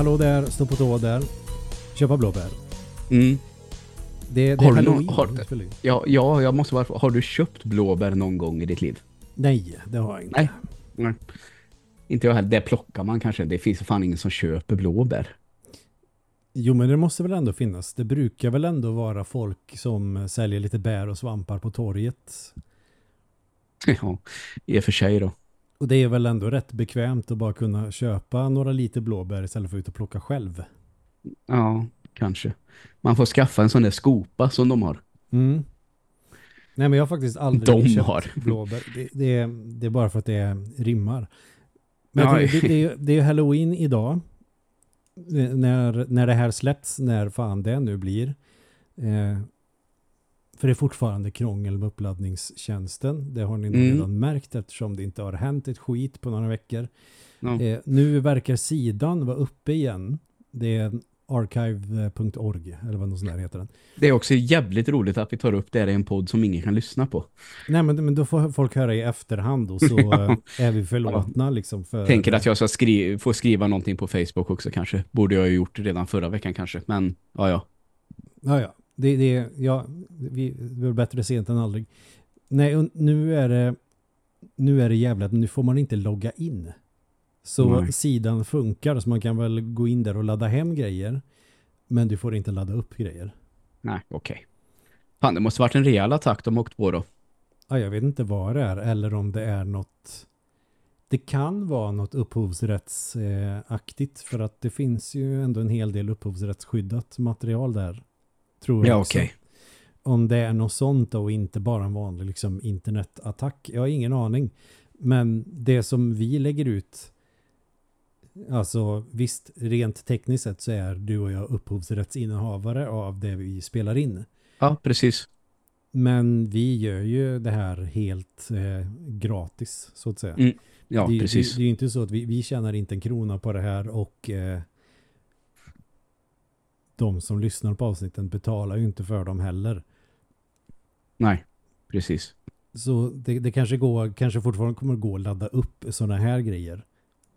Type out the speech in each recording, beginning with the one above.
Hallå där, stå på tå där. Köpa blåbär. Mm. Det, det Har är du någon- halloween. har-. Ja, ja, jag måste bara... Har du köpt blåbär någon gång i ditt liv? Nej, det har jag inte. Nej. Nej. Inte jag heller. Det plockar man kanske. Det finns fan ingen som köper blåbär. Jo, men det måste väl ändå finnas. Det brukar väl ändå vara folk som säljer lite bär och svampar på torget. Ja, i och för sig då. Och det är väl ändå rätt bekvämt att bara kunna köpa några liter blåbär istället för att ut och plocka själv. Ja, kanske. Man får skaffa en sån där skopa som de har. Mm. Nej, men jag har faktiskt aldrig De köpt har. blåbär. Det, det, är, det är bara för att det rimmar. Men Ja. det, det, är- det är halloween idag. Eh, När, när det här släpps, när fan det nu blir. Eh, för det är fortfarande krångel med uppladdningstjänsten. Det har ni nog Mm. redan märkt eftersom det inte har hänt ett skit på några veckor. Ja. Eh, nu verkar sidan vara uppe igen. Det är archive.org eller vad något sånt där heter den. Det är också jävligt roligt att vi tar upp det här i en podd som ingen kan lyssna på. Nej men, men då får folk höra i efterhand och så eh, är vi förlåtna liksom för... Tänker att jag ska skri få skriva någonting på Facebook också kanske. Borde jag ha gjort redan förra veckan kanske. Men ja, ja. Ja, ja. Det, det, ja vi, det är bättre sent än aldrig. Nej, nu är det nu är det jävligt, nu får man inte logga in. Så Nej. sidan funkar så man kan väl gå in där och ladda hem grejer. Men du får inte ladda upp grejer. Nej, okej. Fan, det måste varit en rejäl attack de åkt på då. Ja, jag vet inte vad det är eller om det är något det kan vara något upphovsrättsaktigt för att det finns ju ändå en hel del upphovsrättsskyddat material där. Tror jag Ja, okej. Om det är något sånt då och inte bara en vanlig liksom, internetattack. Jag har ingen aning. Men det som vi lägger ut Alltså visst, rent tekniskt sett så är du och jag upphovsrättsinnehavare av det vi spelar in. Ja, precis. Men vi gör ju det här helt eh, gratis, så att säga. Mm, Ja, det, precis. Det, det är ju inte så att vi, vi tjänar inte en krona på det här och eh, de som lyssnar på avsnitten betalar ju inte för dem heller. Nej, precis. Så det, det kanske, går, kanske fortfarande kommer att gå att ladda upp sådana här grejer.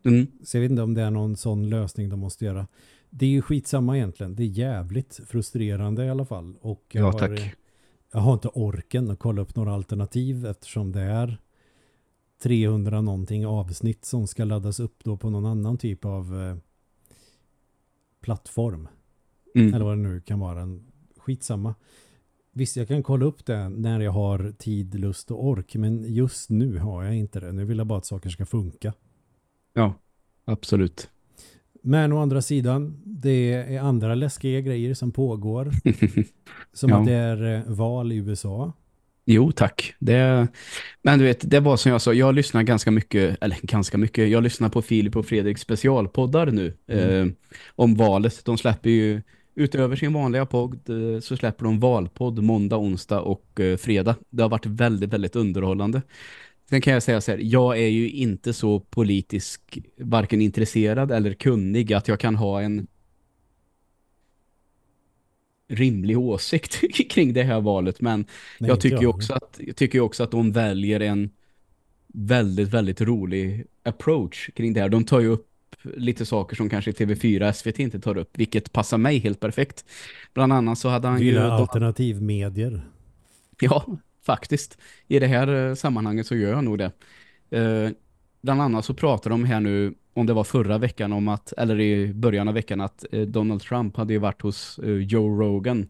Mm. Så jag vet inte om det är någon sån lösning de måste göra. Det är ju skitsamma egentligen. Det är jävligt frustrerande i alla fall. Och jag, Ja, har, tack. jag har inte orken att kolla upp några alternativ eftersom det är 300 någonting avsnitt som ska laddas upp då på någon annan typ av eh, plattform. Mm. Eller vad det nu kan vara. En, skitsamma. Visst, jag kan kolla upp det när jag har tid, lust och ork. Men just nu har jag inte det. Nu vill jag bara att saker ska funka. Ja, absolut. Men å andra sidan, det är andra läskiga grejer som pågår. Som Ja. att det är eh, val i USA. Jo, tack. Det, men du vet, det var som jag sa, jag lyssnar ganska mycket, eller ganska mycket, jag lyssnar på Filip och Fredrik specialpoddar nu Mm. eh, om valet. De släpper ju, utöver sin vanliga podd eh, så släpper de valpodd måndag, onsdag och eh, fredag. Det har varit väldigt, väldigt underhållande. Sen kan jag säga så här, jag är ju inte så politisk, varken intresserad eller kunnig att jag kan ha en rimlig åsikt kring det här valet, men Nej, jag tycker ju också att jag tycker ju också att de väljer en väldigt, väldigt rolig approach kring det här. De tar ju upp lite saker som kanske TV4 SVT inte tar upp, vilket passar mig helt perfekt. Bland annat så hade han ju... alternativmedier. Ja, faktiskt. I det här eh, sammanhanget så gör jag nog det. Eh, bland annat så pratar de här nu, om det var förra veckan om att, eller i början av veckan att eh, Donald Trump hade ju varit hos eh, Joe Rogan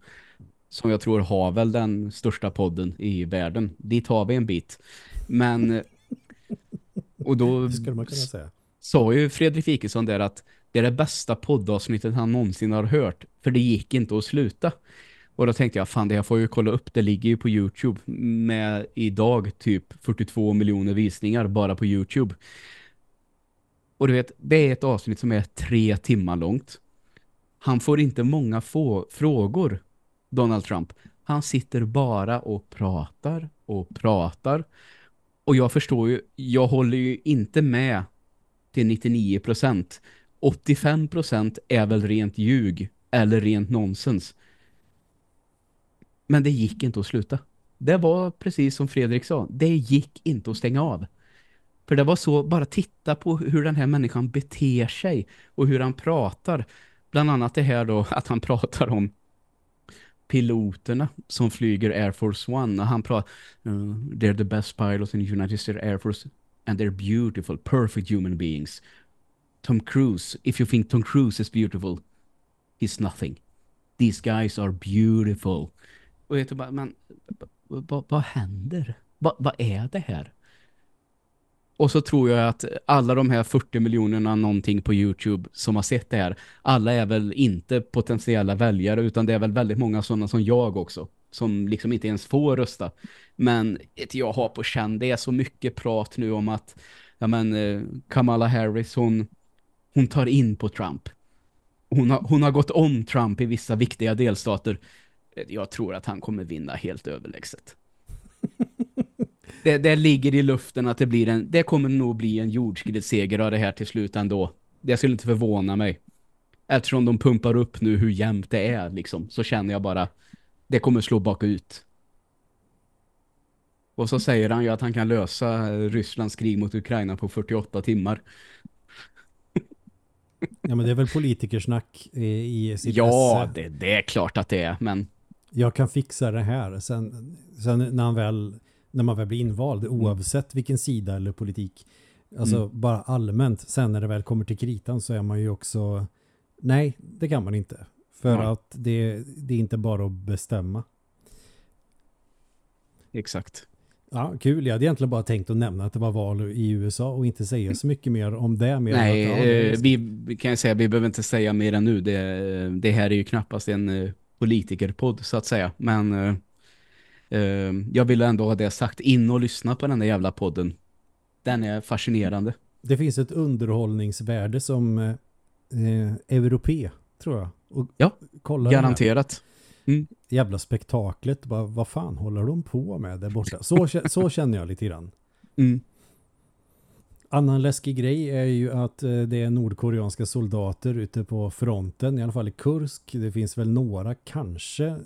som jag tror har väl den största podden i världen. Dit har vi en bit. Men eh, och då Det skulle man kunna säga sa ju Fredrik Wikesson där att det är det bästa poddavsnittet han någonsin har hört. För det gick inte att sluta. Och då tänkte jag, fan det här får ju kolla upp. Det ligger ju på Youtube med idag typ 42 miljoner visningar bara på Youtube. Och du vet, det är ett avsnitt som är tre timmar långt. Han får inte många få frågor, Donald Trump. Han sitter bara och pratar och pratar. Och jag förstår ju, jag håller ju inte med till 99 procent. 85 procent är väl rent ljug eller rent nonsens. Men det gick inte att sluta. Det var precis som Fredrik sa. Det gick inte att stänga av. För det var så, bara titta på hur den här människan beter sig och hur han pratar. Bland annat det här då att han pratar om piloterna som flyger Air Force One och han pratar uh, mm, they're the best pilots in the United States Air Force and they're beautiful, perfect human beings. Tom Cruise, if you think Tom Cruise is beautiful, he's nothing. These guys are beautiful. Och jag bara, men vad, vad händer? Vad, vad är det här? Och så tror jag att alla de här 40 miljonerna någonting på Youtube som har sett det här, alla är väl inte potentiella väljare utan det är väl väldigt många sådana som jag också som liksom inte ens får rösta. Men ett jag har på känn, det är så mycket prat nu om att ja men, eh, Kamala Harris hon, hon tar in på Trump. Hon har, hon har gått om Trump i vissa viktiga delstater. Jag tror att han kommer vinna helt överlägset. det, det ligger i luften att det blir en, det kommer nog bli en jordskredsseger av det här till slut ändå. Det skulle inte förvåna mig. Eftersom de pumpar upp nu hur jämnt det är liksom, så känner jag bara det kommer slå bakut. Och så säger han ju att han kan lösa Rysslands krig mot Ukraina på 48 timmar. Ja, men det är väl politikersnack i sitt Ja, det, det, är klart att det är, men... Jag kan fixa det här. Sen, sen när, han väl, när man väl blir invald, mm. oavsett vilken sida eller politik, alltså mm. bara allmänt, sen när det väl kommer till kritan så är man ju också... Nej, det kan man inte. För ja. att det, det är inte bara att bestämma. Exakt. Ja, kul. Jag hade egentligen bara tänkt att nämna att det var val i USA och inte säga så mycket mer om det. Mer Nej, att, ja, eh, vi kan jag säga, vi behöver inte säga mer än nu. Det, det här är ju knappast en uh, politikerpodd så att säga. Men uh, uh, jag vill ändå ha det sagt. In och lyssna på den där jävla podden. Den är fascinerande. Det finns ett underhållningsvärde som eh, europé, tror jag. Och ja, garanterat. Mm. Jävla spektaklet. Bara, vad fan håller de på med där borta? Så, så känner jag lite grann. Mm. Annan läskig grej är ju att eh, det är nordkoreanska soldater ute på fronten, i alla fall i Kursk. Det finns väl några, kanske, eh,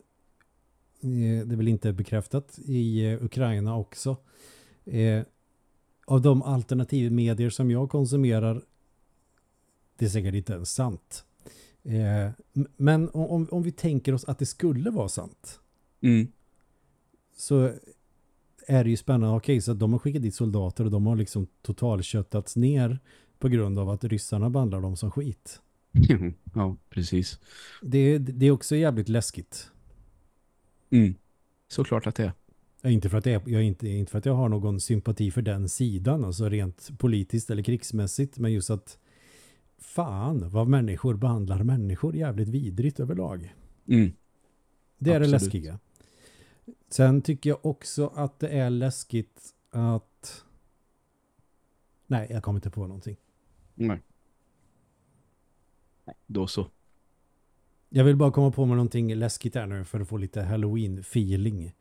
det är väl inte bekräftat, i eh, Ukraina också. Av de alternativmedier som jag konsumerar, det är säkert inte ens sant. Eh, men om, om vi tänker oss att det skulle vara sant. Mm. Så är det ju spännande. Okej, så de har skickat dit soldater och de har liksom totalköttats ner på grund av att ryssarna behandlar dem som skit. ja, precis. Det, det är också jävligt läskigt. Mm. Såklart att det är. Ja, inte, för att jag, jag, inte, inte för att jag har någon sympati för den sidan, alltså rent politiskt eller krigsmässigt, men just att fan vad människor behandlar människor jävligt vidrigt överlag. Mm. Det är Absolut. det läskiga. Sen tycker jag också att det är läskigt att... Nej, jag kommer inte på någonting. Nej. Nej, då så. Jag vill bara komma på med någonting läskigt här nu för att få lite Halloween-feeling.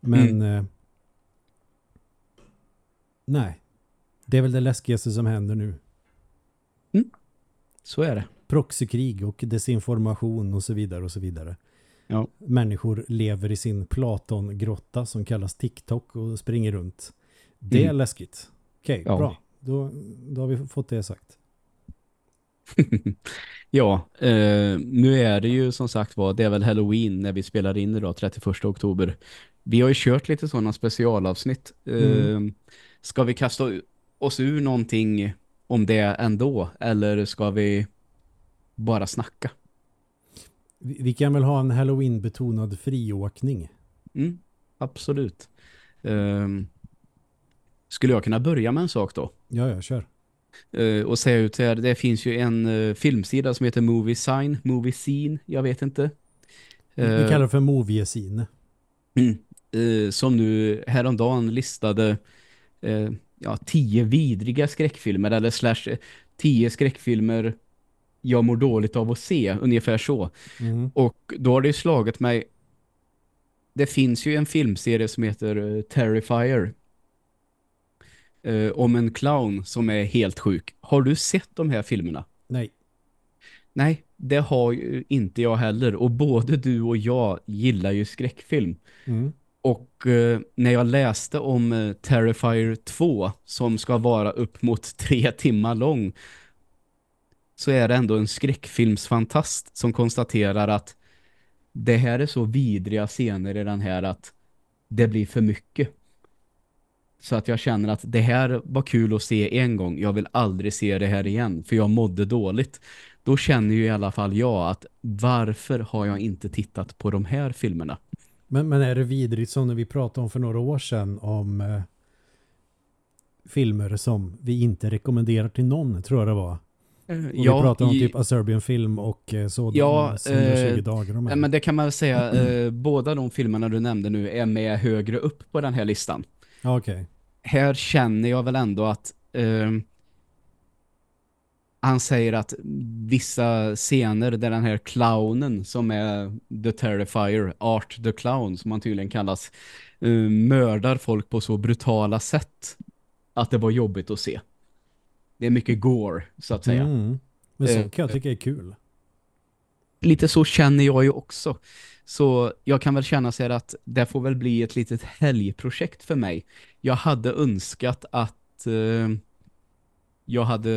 Men... Mm. Eh, nej. Det är väl det läskigaste som händer nu. Så är det. Proxykrig och desinformation och så vidare och så vidare. Ja. Människor lever i sin Platon-grotta som kallas TikTok och springer runt. Det är mm. läskigt. Okej, okay, ja. bra. Då, då har vi fått det sagt. ja, eh, nu är det ju som sagt var, det är väl Halloween när vi spelar in idag, 31 oktober. Vi har ju kört lite sådana specialavsnitt. Mm. Eh, ska vi kasta oss ur någonting om det ändå? Eller ska vi bara snacka? Vi, kan väl ha en Halloween-betonad friåkning? Mm, absolut. Um, skulle jag kunna börja med en sak då? Ja, jag kör. Uh, och säga ut här, det finns ju en uh, filmsida som heter Movie Sign, Movie Scene, jag vet inte. Uh, vi eh, kallar det för Movie Scene. Mm, som nu häromdagen listade ja, tio vidriga skräckfilmer eller slash eh, tio skräckfilmer jag mår dåligt av att se, ungefär så. Mm. Och då har det slagit mig det finns ju en filmserie som heter uh, Terrifier uh, om en clown som är helt sjuk. Har du sett de här filmerna? Nej. Nej, det har ju inte jag heller. Och både du och jag gillar ju skräckfilm. Mm. Och eh, när jag läste om eh, Terrifier 2 som ska vara upp mot tre timmar lång så är det ändå en skräckfilmsfantast som konstaterar att det här är så vidriga scener i den här att det blir för mycket. Så att jag känner att det här var kul att se en gång. Jag vill aldrig se det här igen för jag mådde dåligt. Då känner ju i alla fall jag att varför har jag inte tittat på de här filmerna? Men, men är det vidrigt som när vi pratade om för några år sedan om eh, filmer som vi inte rekommenderar till någon, tror jag det var. Uh, ja, vi pratade om i, typ A Serbian film och eh, sådan ja, 120 eh, dagar. De men det kan man väl säga, eh, båda de filmerna du nämnde nu är med högre upp på den här listan. Okej. Okay. Här känner jag väl ändå att eh, han säger att vissa scener där den här clownen som är The Terrifier, Art the Clown som man tydligen kallas, uh, mördar folk på så brutala sätt att det var jobbigt att se. Det är mycket gore, så att säga. Mm. Men så uh, kan jag tycka är kul. Lite så känner jag ju också. Så jag kan väl känna sig att det får väl bli ett litet helgprojekt för mig. Jag hade önskat att uh, jag hade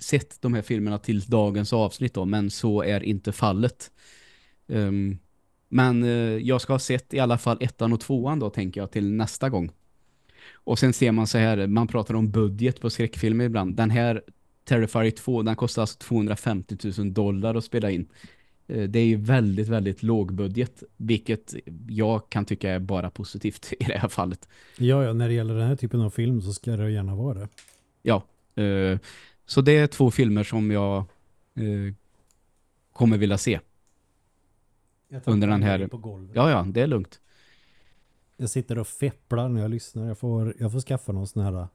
sett de här filmerna till dagens avsnitt då, men så är inte fallet. Um, men uh, jag ska ha sett i alla fall ettan och tvåan då tänker jag till nästa gång. Och sen ser man så här, man pratar om budget på skräckfilmer ibland. Den här Terrifier 2, den kostar alltså 250 000 dollar att spela in. Uh, det är ju väldigt, väldigt låg budget, vilket jag kan tycka är bara positivt i det här fallet. Ja, ja när det gäller den här typen av film så ska det gärna vara det. Ja, uh, så det är två filmer som jag eh, kommer vilja se. under den här... Ja, ja, det är lugnt. Jag sitter och fepplar när jag lyssnar. Jag får, jag får skaffa någon sån här eh,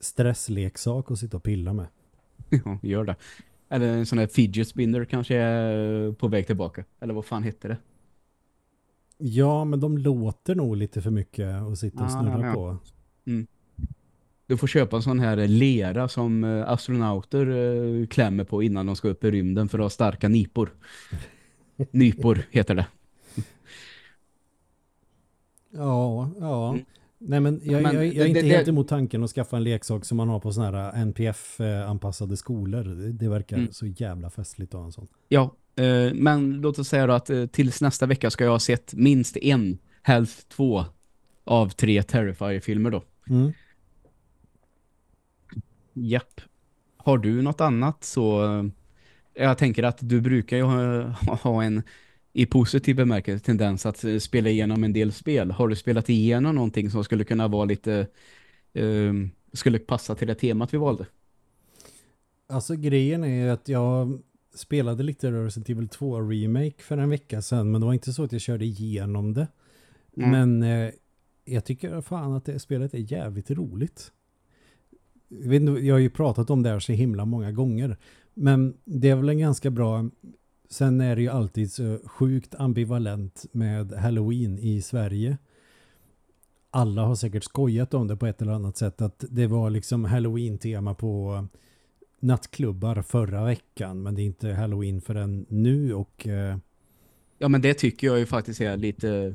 stressleksak och sitta och pilla med. Ja, gör det. Eller en sån här fidget spinner kanske är på väg tillbaka. Eller vad fan heter det? Ja, men de låter nog lite för mycket att sitta och snurra ja, ja. på. Mm. Du får köpa en sån här lera som eh, astronauter eh, klämmer på innan de ska upp i rymden för att ha starka nipor. Nypor heter det. Ja, ja. Mm. Nej men jag, men, jag, jag är inte det, helt det, emot tanken att skaffa en leksak som man har på såna här NPF-anpassade skolor. Det, det verkar mm. så jävla festligt att ha en sån. Ja, eh, men låt oss säga då att eh, tills nästa vecka ska jag ha sett minst en, helst två av tre Terrifier-filmer då. Mm. Japp. Har du något annat så... Eh, jag tänker att du brukar ju ha, ha en i positiv bemärkelse tendens att eh, spela igenom en del spel. Har du spelat igenom någonting som skulle kunna vara lite... Um, skulle passa till det temat vi valde? Alltså grejen är att jag spelade lite Resident Evil 2 Remake för en vecka sedan men det var inte så att jag körde igenom det. Mm. Men eh, jag tycker fan att det spelet är jävligt roligt jag, vet inte, jag har ju pratat om det här så himla många gånger. Men det är väl en ganska bra... Sen är det ju alltid så sjukt ambivalent med Halloween i Sverige. Alla har säkert skojat om det på ett eller annat sätt. Att det var liksom Halloween-tema på nattklubbar förra veckan. Men det är inte Halloween förrän nu och... Eh... Ja men det tycker jag ju faktiskt är lite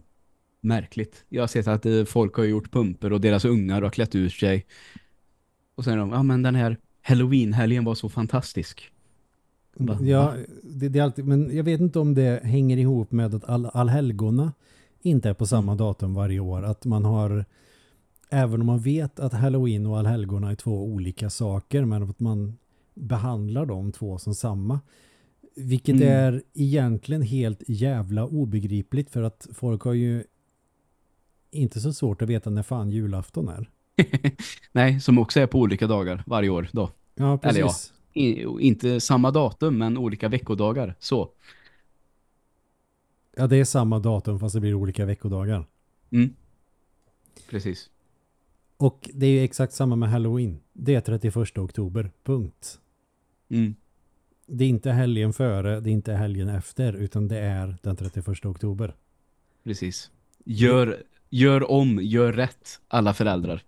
märkligt. Jag har sett att eh, folk har gjort pumper och deras ungar har klätt ut sig och sen de, ja men den här Halloween-helgen var så fantastisk. Bara, ja, det, det, är alltid, men jag vet inte om det hänger ihop med att all, allhelgona inte är på samma mm. datum varje år. Att man har, även om man vet att Halloween och allhelgona är två olika saker, men att man behandlar de två som samma. Vilket mm. är egentligen helt jävla obegripligt för att folk har ju inte så svårt att veta när fan julafton är. Nej, som också är på olika dagar varje år då. Ja, precis. Eller ja, inte samma datum men olika veckodagar. Så. Ja, det är samma datum fast det blir olika veckodagar. Mm. Precis. Och det är ju exakt samma med Halloween. Det är 31 oktober. Punkt. Mm. Det är inte helgen före, det är inte helgen efter, utan det är den 31 oktober. Precis. Gör, gör om, gör rätt, alla föräldrar.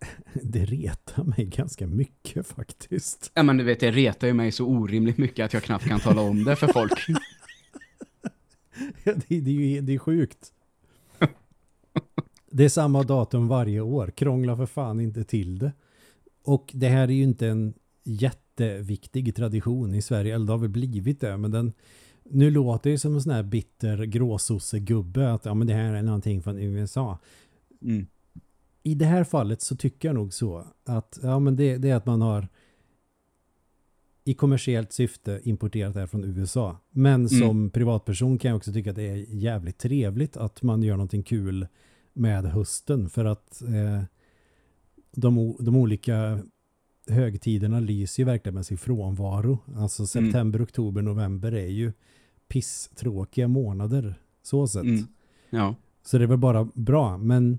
det retar mig ganska mycket faktiskt. Ja men du vet, det retar ju mig så orimligt mycket att jag knappt kan tala om det för folk. det, det, är ju det är sjukt. Det är samma datum varje år. Krångla för fan inte till det. Och det här är ju inte en jätteviktig tradition i Sverige. Eller det har väl blivit det. Men den, nu låter det som en sån här bitter gråsossegubbe att ja, men det här är någonting från USA. Mm. I det här fallet så tycker jag nog så att ja, men det, det är att man har i kommersiellt syfte importerat det här från USA. Men som privatperson kan jag också tycka att det är jävligt trevligt att man gör någonting kul med hösten för att eh, de, de olika högtiderna lyser ju verkligen med sin frånvaro. Alltså september, oktober, november är ju pisstråkiga månader så sett. Mm. Ja. Så det är väl bara bra, men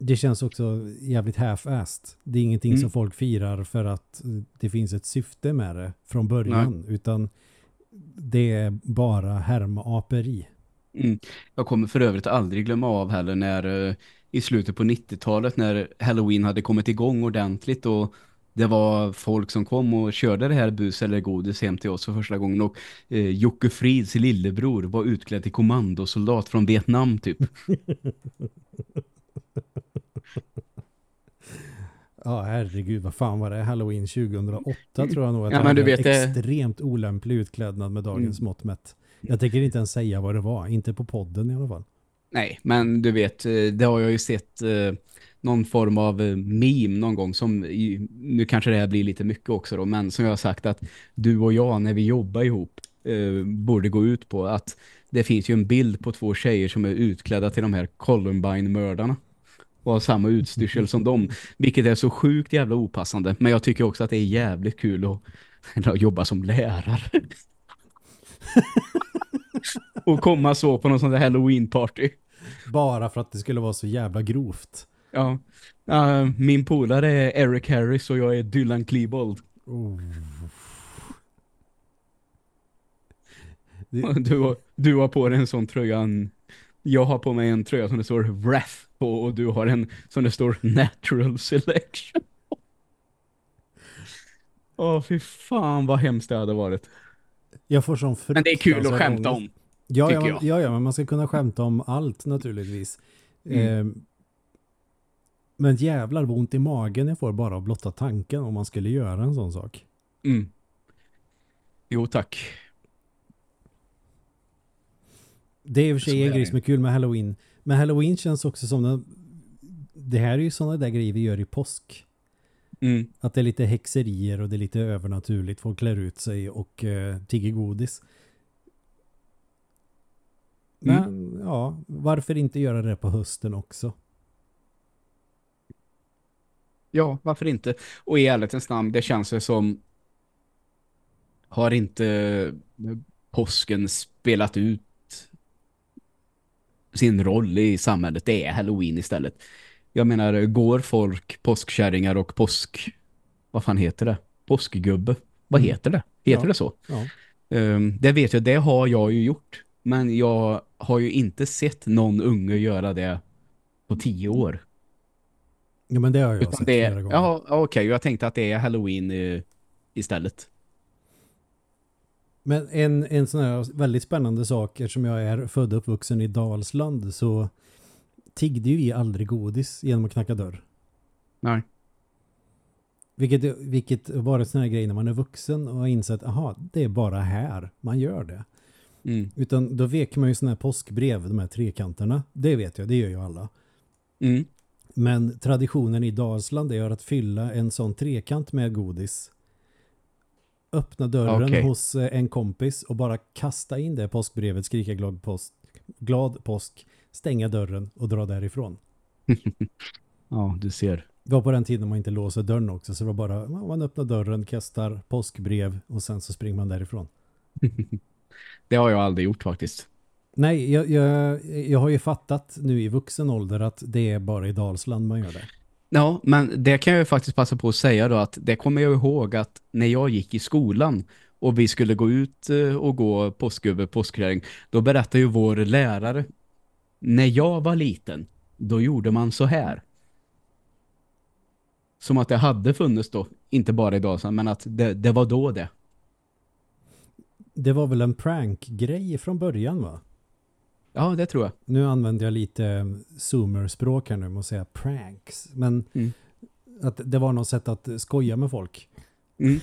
det känns också jävligt half-assed. Det är ingenting Mm. som folk firar för att det finns ett syfte med det från början, utan det är bara härmaperi. Mm. Jag kommer för övrigt aldrig glömma av heller när eh, i slutet på 90-talet när Halloween hade kommit igång ordentligt och det var folk som kom och körde det här bus eller godis hem till oss för första gången och eh, Jocke Frids lillebror var utklädd till kommandosoldat från Vietnam typ. Ja, herregud, vad fan var det? Halloween 2008 tror jag nog att Ja, men du vet, det- extremt olämplig utklädnad med dagens Mm. mått mätt. Jag tänker inte ens säga vad det var, inte på podden i alla fall. Nej, men du vet, det har jag ju sett eh, någon form av eh, meme någon gång som, nu kanske det här blir lite mycket också då, men som jag har sagt att du och jag när vi jobbar ihop eh, borde gå ut på att det finns ju en bild på två tjejer som är utklädda till de här Columbine-mördarna och har samma utstyrsel som dem, vilket är så sjukt jävla opassande. Men jag tycker också att det är jävligt kul att, att jobba som lärare. och komma så på någon sån där Halloween-party. Bara för att det skulle vara så jävla grovt. Ja. Uh, min polare är Eric Harris och jag är Dylan Klebold. Oh. Du, har- du har på dig en sån tröja. Jag har på mig en tröja som det står Wrath på och du har en som det står Natural Selection. Åh, fy fan vad hemskt det hade varit. Jag får sån Men det är kul att skämta om. Ja, ja, ja, ja, men man ska kunna skämta om allt naturligtvis. Mm. Eh, men jävlar vad ont i magen jag får bara av blotta tanken om man skulle göra en sån sak. Mm. Jo, tack. Det är i och för sig en grej som är kul med Halloween. Men Halloween känns också som den, det här är ju sådana där grejer vi gör i påsk. Mm. Att det är lite häxerier och det är lite övernaturligt. Folk klär ut sig och uh, tigger godis. Men Mm. ja, varför inte göra det på hösten också? Ja, varför inte? Och i ärlighetens namn, det känns det som har inte påsken spelat ut sin roll i samhället. Det är Halloween istället. Jag menar, går folk påskkärringar och påsk... Vad fan heter det? Påskgubbe. Vad Mm. heter det? Heter Ja. det så? Ja. Um, det vet jag, det har jag ju gjort. Men jag har ju inte sett någon unge göra det på tio år. ja, men det har jag Utan sett det flera gånger. ja, okej, jag tänkte att det är Halloween eh, istället. Men en, en sån här väldigt spännande sak, eftersom jag är född och uppvuxen i Dalsland så tiggde ju vi aldrig godis genom att knacka dörr. Nej. Vilket, vilket var en sån här grej när man är vuxen och har insett, aha, det är bara här man gör det. Mm. Utan då vek man ju såna här påskbrev, de här trekanterna. Det vet jag, det gör ju alla. Mm. Men traditionen i Dalsland är att fylla en sån trekant med godis. Öppna dörren Okej. hos eh, en kompis och bara kasta in det påskbrevet, skrika glad påsk, glad påsk, stänga dörren och dra därifrån. Ja, du ser. Det var på den tiden man inte låser dörren också så det var bara, man öppnar dörren, kastar påskbrev och sen så springer man därifrån. Det har jag aldrig gjort faktiskt. Nej, jag, jag, jag har ju fattat nu i vuxen ålder att det är bara i Dalsland man gör det. Ja, men det kan jag ju faktiskt passa på att säga då att det kommer jag ihåg att när jag gick i skolan och vi skulle gå ut eh, och gå påskgubbe, påskkärring, då berättade ju vår lärare när jag var liten, då gjorde man så här. Som att det hade funnits då, inte bara idag, men att det, det var då det. Det var väl en prank-grej från början va? Ja, det tror jag. Nu använder jag lite zoomer-språk här nu att säga pranks. Men Mm. att det var något sätt att skoja med folk. Mm.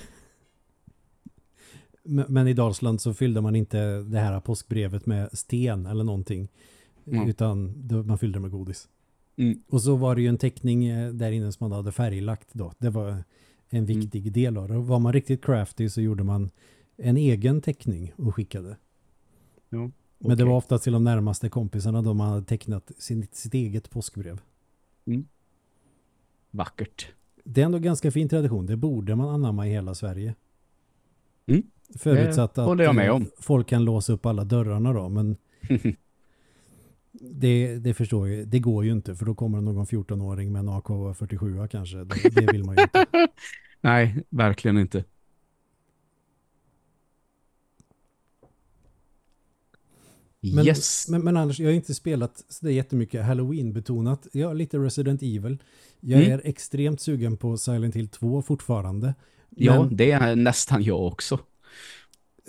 Men i Dalsland så fyllde man inte det här påskbrevet med sten eller någonting. Mm. Utan man fyllde det med godis. Mm. Och så var det ju en teckning eh, där inne som man hade färglagt då. Det var en Mm. viktig del av det. Och var man riktigt crafty så gjorde man en egen teckning och skickade. Ja, Men det okej. var ofta till de närmaste kompisarna då man hade tecknat sin, sitt eget påskbrev. Vackert. Det är ändå ganska fin tradition. Det borde man anamma i hela Sverige. Mm. Förutsatt Det att eh, folk kan låsa upp alla dörrarna då. Men det, det förstår jag. Det går ju inte för då kommer någon 14-åring med en AK-47 kanske. Det, det vill man ju inte. Nej, verkligen inte. Men, yes. men, men annars, jag har inte spelat så det är jättemycket Halloween-betonat. Jag lite Resident Evil. Jag Mm. är extremt sugen på Silent Hill 2 fortfarande. ja, Men, det är nästan jag också.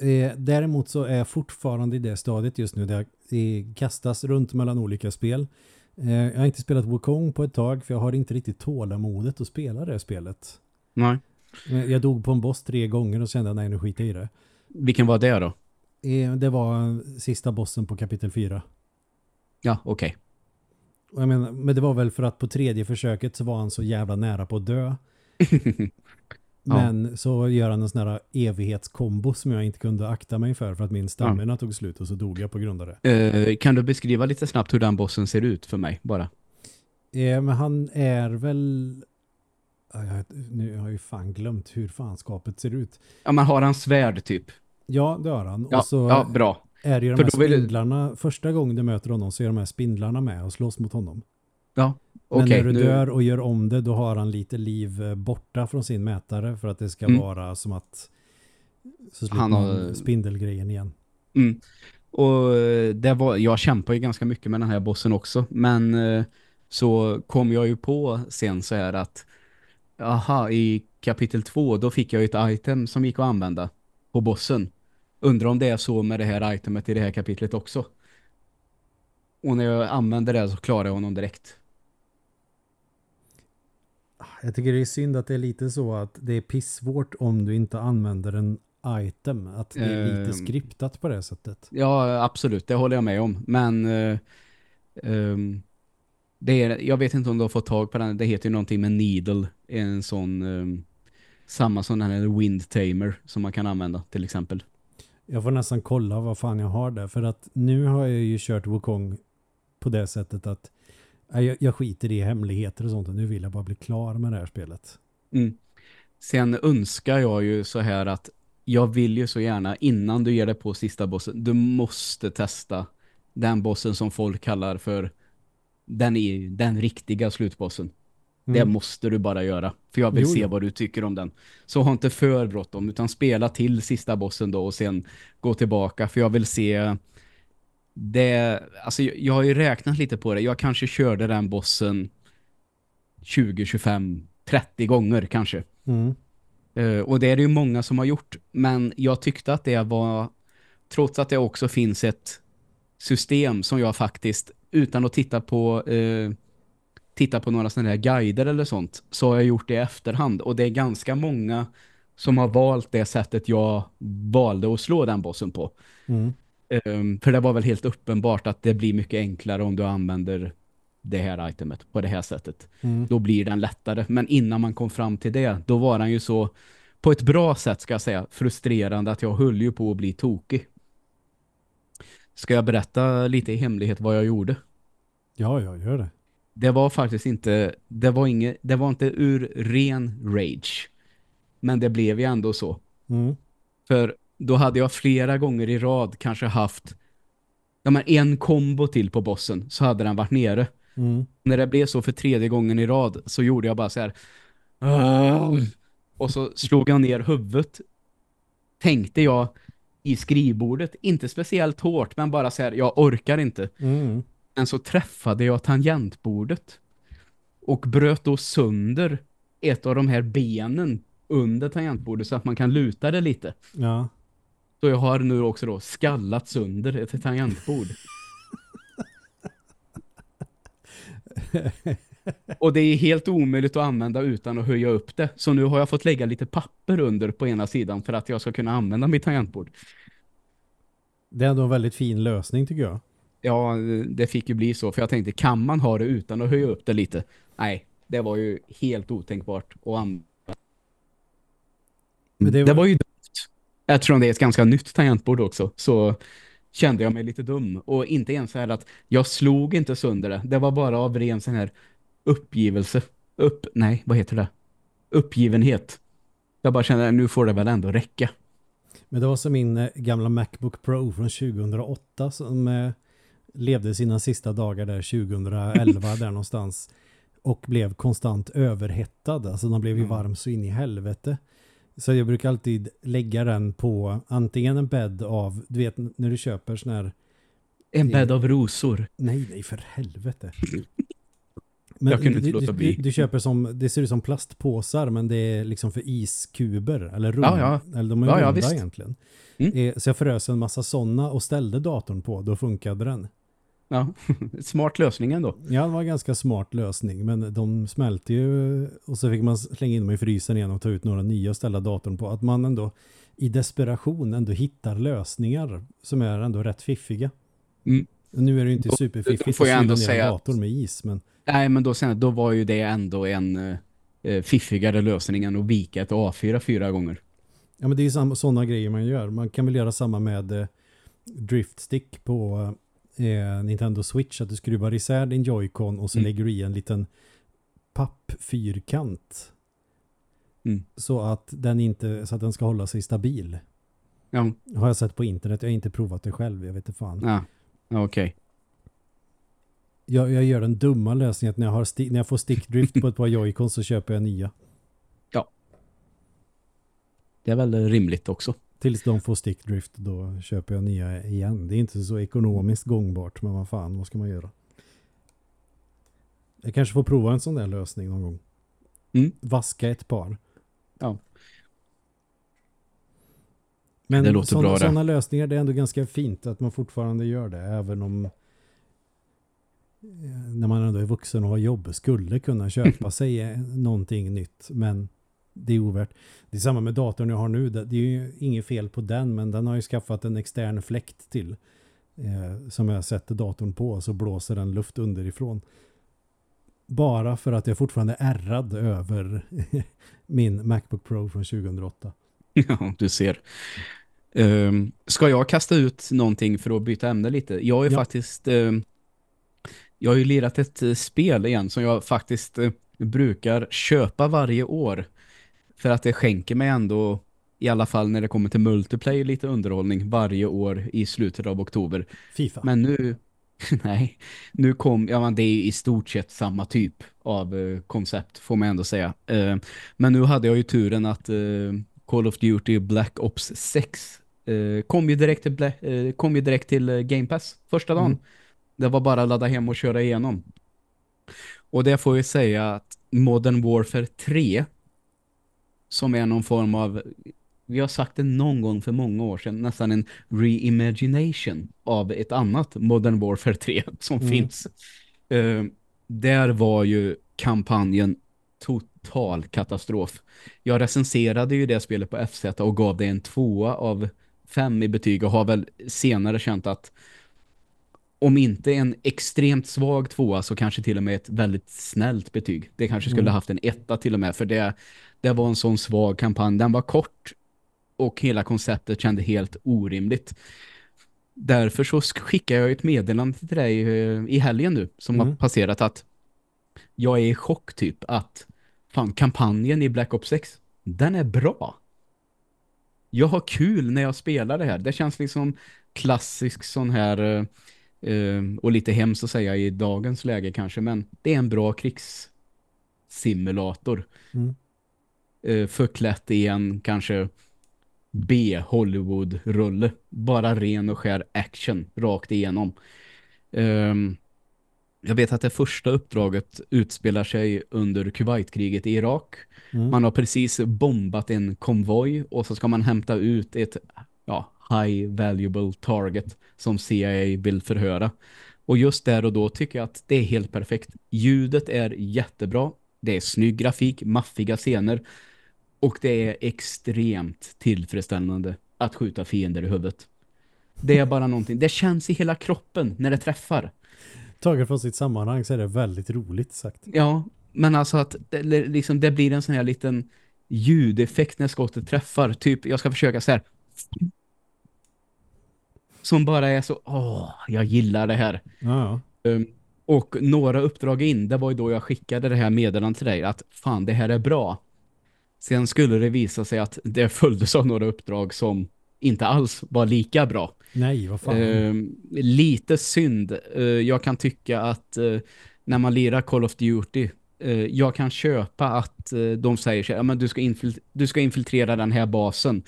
eh, däremot så är jag fortfarande i det stadiet just nu där jag eh, kastas runt mellan olika spel. Eh, jag har inte spelat Wukong på ett tag för jag har inte riktigt tålamodet att spela det spelet. Nej. Eh, Jag dog på en boss tre gånger och kände nej nu skiter i det. Vilken var det då? Eh, Det var sista bossen på kapitel 4. Ja, okej. Jag menar, men det var väl för att på tredje försöket så var han så jävla nära på att dö. Men så gör han en sån här evighetskombo som jag inte kunde akta mig för för att min stamina tog slut och så dog jag på grund av det. Eh, kan du beskriva lite snabbt hur den bossen ser ut för mig bara? Eh, men han är väl... Ja, jag, nu har jag ju fan glömt hur fanskapet ser ut. Ja, man har hans svärd typ. Ja, det har han. Ja, och så ja bra. är det ju de För här spindlarna. Första gången du möter honom så är de här spindlarna med och slåss mot honom. Ja, Men okej. när du nu- dör och gör om det då har han lite liv eh, borta från sin mätare för att det ska Mm. vara som att så Han har- spindelgrejen igen. Mm. Och eh, det var, jag kämpar ju ganska mycket med den här bossen också. Men eh, så kom jag ju på sen så här att aha, i kapitel två då fick jag ju ett item som gick att använda på bossen. Undrar om det är så med det här itemet i det här kapitlet också. Och när jag använde det så klarade jag honom direkt. Jag tycker det är synd att det är lite så att det är pissvårt om du inte använder en item. Att det är lite Ehm. skriptat på det sättet. Ja, absolut. Det håller jag med om. Men eh, ehm, det är, jag vet inte om du har fått tag på den. Det heter ju någonting med Needle. En sån ehm, samma som den här Wind Tamer som man kan använda till exempel. Jag får nästan kolla vad fan jag har där. För att nu har jag ju kört Wukong på det sättet att jag, jag skiter i hemligheter och sånt. Och nu vill jag bara bli klar med det här spelet. Mm. Sen önskar jag ju så här att jag vill ju så gärna innan du ger dig på sista bossen, du måste testa den bossen som folk kallar för den, är, den riktiga slutbossen. Det Mm. måste du bara göra. För jag vill Jo, se vad du tycker om den. Så ha inte för bråttom utan spela till sista bossen då och sen gå tillbaka. För jag vill se det. Alltså jag, har ju räknat lite på det. Jag kanske körde den bossen 20, 25, 30 gånger kanske. Mm. Eh, och det är det ju många som har gjort. Men jag tyckte att det var, trots att det också finns ett system som jag faktiskt, utan att titta på eh, titta på några sådana här guider eller sånt, så har jag gjort det i efterhand. Och det är ganska många som har valt det sättet jag valde att slå den bossen på. Mm. Ehm, för det var väl helt uppenbart att det blir mycket enklare om du använder det här itemet på det här sättet Mm. då blir den lättare. Men innan man kom fram till det, då var den ju så, på ett bra sätt ska jag säga, frustrerande att jag höll ju på att bli tokig. Ska jag berätta lite i hemlighet vad jag gjorde? Ja, jag gör det. Det var faktiskt inte, det var inget, det var inte ur ren rage. Men det blev ju ändå så. Mm. För då hade jag flera gånger i rad kanske haft ja, men en kombo till på bossen så hade den varit nere. Mm. när det blev så för tredje gången i rad så gjorde jag bara så här "Åh!" och så slog jag ner huvudet tänkte jag i skrivbordet inte speciellt hårt men bara så här jag orkar inte Mm. Men så träffade jag tangentbordet och bröt då sönder ett av de här benen under tangentbordet så att man kan luta det lite Ja. så jag har nu också då skallat sönder ett tangentbord Och det är helt omöjligt att använda utan att höja upp det. Så nu har jag fått lägga lite papper under på ena sidan för att jag ska kunna använda mitt tangentbord. Det är ändå en väldigt fin lösning tycker jag. Ja, det fick ju bli så. För jag tänkte, kan man ha det utan att höja upp det lite? Nej, det var ju helt otänkbart att använda. Men det det, var- var... ju dumt. Eftersom det är ett ganska nytt tangentbord också så kände jag mig lite dum. Och inte ens så här att jag slog inte sönder det. Det var bara av ren sån här uppgivelse. Upp, nej, vad heter det? Uppgivenhet. Jag bara kände, nu får det väl ändå räcka. Men det var som min eh, gamla Macbook Pro från 2008 som eh, levde sina sista dagar där 2011 där någonstans och blev konstant överhettad. Alltså den blev ju Mm. varm så in i helvete. Så jag brukar alltid lägga den på antingen en bädd av, du vet när du köper sån här, En bädd av rosor. nej nej för helvete. Jag kunde inte du, låta bli. du, du köper som, det ser ut som plastpåsar men det är liksom för iskuber eller rund, Ja, ja. eller de är Ja, ja, runda visst. egentligen. Mm. Eh, Så jag frös en massa sådana och ställde datorn på, då funkade den. Ja, smart lösning ändå. Ja, det var en ganska smart lösning, men de smälte ju och så fick man slänga in dem i frysen igen och ta ut några nya och ställa datorn på. Att man ändå i desperation ändå hittar lösningar som är ändå rätt fiffiga. Mm. Nu är det ju inte superfiffigt då får jag att ändå ner säga en att- dator med is, men Nej, men då, sen, då var ju det ändå en eh, eh, fiffigare lösning än att vika ett A4 fyra gånger. Ja men det är ju sådana grejer man gör. Man kan väl göra samma med eh, driftstick på eh, Nintendo Switch. Att du skruvar isär din Joy-Con och så Mm. lägger du i en liten pappfyrkant. Mm. Så att den inte så att den ska hålla sig stabil. Ja, Har jag sett på internet. Jag har inte provat det själv. Jag vet inte fan. ja. ja okej. Jag, jag gör den dumma lösningen att när jag, har när jag får stickdrift på ett par Joy-Con så köper jag nya. Det är väl rimligt också. Tills de får stickdrift då köper jag nya igen. Det är inte så ekonomiskt gångbart men vad fan, vad ska man göra? Jag kanske får prova en sån där lösning någon gång. Mm. Vaska ett par. Ja. Men Det låter såna, bra sådana lösningar det är ändå ganska fint att man fortfarande gör det även om eh, när man ändå är vuxen och har jobb skulle kunna köpa sig eh, någonting nytt men det är ovärt. Det är samma med datorn jag har nu. Det är ju inget fel på den men den har ju skaffat en extern fläkt till eh, som jag sätter datorn på så blåser den luft underifrån. Bara för att jag fortfarande är ärrad över min Macbook Pro från 2008. Ja, du ser. Um, ska jag kasta ut någonting för att byta ämne lite? Jag ju Ja. faktiskt ehm, jag har ju lirat ett eh, spel igen som jag faktiskt eh, brukar köpa varje år. För att det skänker mig ändå i alla fall när det kommer till multiplayer lite underhållning varje år i slutet av oktober. Fifa. Men nu, nej, nu kom, ja men det är i stort sett samma typ av eh, koncept får man ändå säga. Eh, men nu hade jag ju turen att eh, Call of Duty Black Ops 6 eh, kom ju direkt till, Bla- eh, kom ju direkt till eh, Game Pass första dagen. Mm. Det var bara att ladda hem och köra igenom. Och det får jag säga att Modern Warfare 3 som är någon form av vi har sagt det någon gång för många år sedan, nästan en reimagination av ett annat Modern Warfare 3 som Mm. finns. Eh, där var ju kampanjen total katastrof. Jag recenserade ju det spelet på FZ och gav det en tvåa av fem i betyg och har väl senare känt att om inte en extremt svag tvåa så kanske till och med ett väldigt snällt betyg. Det kanske skulle Mm. haft en etta till och med för det, det var en sån svag kampanj. Den var kort och hela konceptet kände helt orimligt. Därför så skickar jag ett meddelande till dig eh, i helgen nu som Mm. har passerat att jag är i chock typ att fan kampanjen i Black Ops 6 den är bra. Jag har kul när jag spelar det här. Det känns liksom klassisk sån här eh, eh, och lite hemskt att säga i dagens läge kanske men det är en bra krigssimulator Mm. Eh, förklätt i en kanske B-Hollywood-rulle. Bara ren och skär action rakt igenom. Ehm, jag vet att det första uppdraget utspelar sig under Kuwaitkriget i Irak. Mm. Man har precis bombat en konvoj och så ska man hämta ut ett ja, high valuable target som CIA vill förhöra. Och just där och då tycker jag att det är helt perfekt. Ljudet är jättebra. Det är snygg grafik, maffiga scener. Och det är extremt tillfredsställande att skjuta fiender i huvudet. Det är bara någonting. Det känns i hela kroppen när det träffar. Taget från sitt sammanhang så är det väldigt roligt sagt. Ja, men alltså att det, liksom, det blir en sån här liten ljudeffekt när skottet träffar. Typ, jag ska försöka så här. Som bara är så, åh, jag gillar det här. Ja. Um, och några uppdrag in, det var ju då jag skickade det här meddelandet till dig. Att fan, det här är bra. Sen skulle det visa sig att det följdes av några uppdrag som inte alls var lika bra. Nej, vad fan. Uh, lite synd. Uh, jag kan tycka att uh, när man lirar Call of Duty uh, jag kan köpa att de säger sig, ja, men du, ska du ska infiltrera den här basen.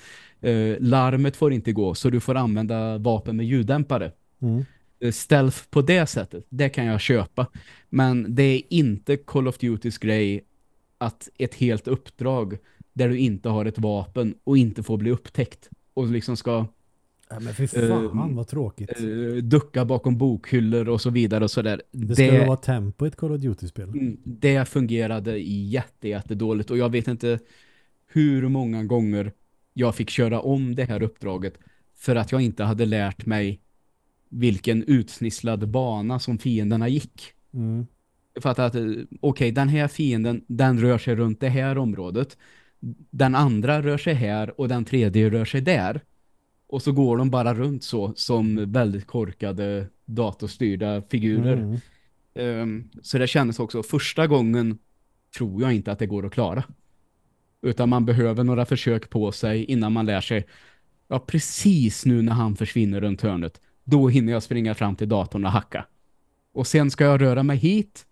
larmet får inte gå så du får använda vapen med ljuddämpare. Mm. Stealth på det sättet, det kan jag köpa. Men det är inte Call of Duty's grej att ett helt uppdrag där du inte har ett vapen och inte får bli upptäckt och liksom ska Ja, men för fan, uh, vad tråkigt. Uh, ducka bakom bokhyllor och så vidare och så där. Det det, vara tempo i ett Call of Duty-spel. Mm, det fungerade jätte, jätte dåligt och jag vet inte hur många gånger jag fick köra om det här uppdraget för att jag inte hade lärt mig vilken utsnisslad bana som fienderna gick. Mm. För att, att okej, okay, den här fienden, den rör sig runt det här området. Den andra rör sig här och den tredje rör sig där. Och så går de bara runt så som väldigt korkade datorstyrda figurer. Mm. Um, så det kändes också, första gången tror jag inte att det går att klara. Utan man behöver några försök på sig innan man lär sig. Ja, precis nu när han försvinner runt hörnet. Då hinner jag springa fram till datorn och hacka. Och sen ska jag röra mig hit.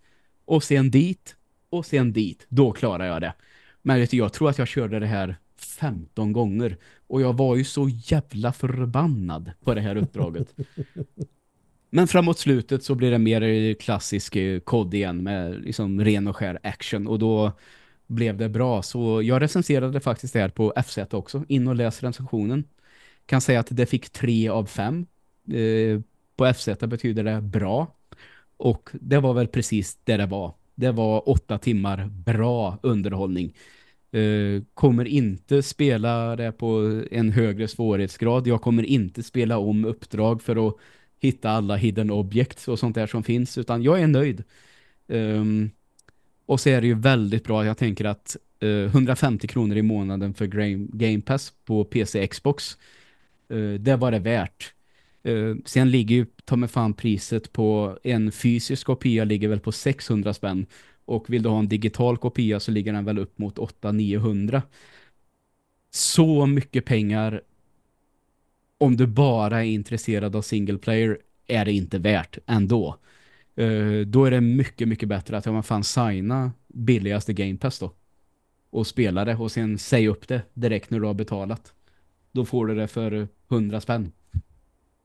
Och sen dit. Och sen dit. Då klarar jag det. Men vet du, jag tror att jag körde det här 15 gånger. Och jag var ju så jävla förbannad på det här uppdraget. Men framåt slutet så blir det mer klassisk eh, kod igen med liksom ren och skär action. Och då blev det bra. Så jag recenserade faktiskt det här på FZ också. In och läs recensionen. Kan säga att det fick tre av fem. Eh, på FZ betyder det bra. Och det var väl precis det det var. Det var åtta timmar bra underhållning. Uh, kommer inte spela det på en högre svårighetsgrad. Jag kommer inte spela om uppdrag för att hitta alla hidden objects och sånt där som finns. Utan jag är nöjd. Um, och så är det ju väldigt bra. Jag tänker att eh, uh, 150 kronor i månaden för Game Pass på PC Xbox. Uh, det var det värt. Uh, sen ligger ju, ta med fan priset på en fysisk kopia ligger väl på 600 spänn. Och vill du ha en digital kopia så ligger den väl upp mot 800-900. Så mycket pengar om du bara är intresserad av single player är det inte värt ändå. Uh, då är det mycket, mycket bättre att man fan signa billigaste Game Pass då. Och spela det och sen säga upp det direkt när du har betalat. Då får du det för 100 spänn.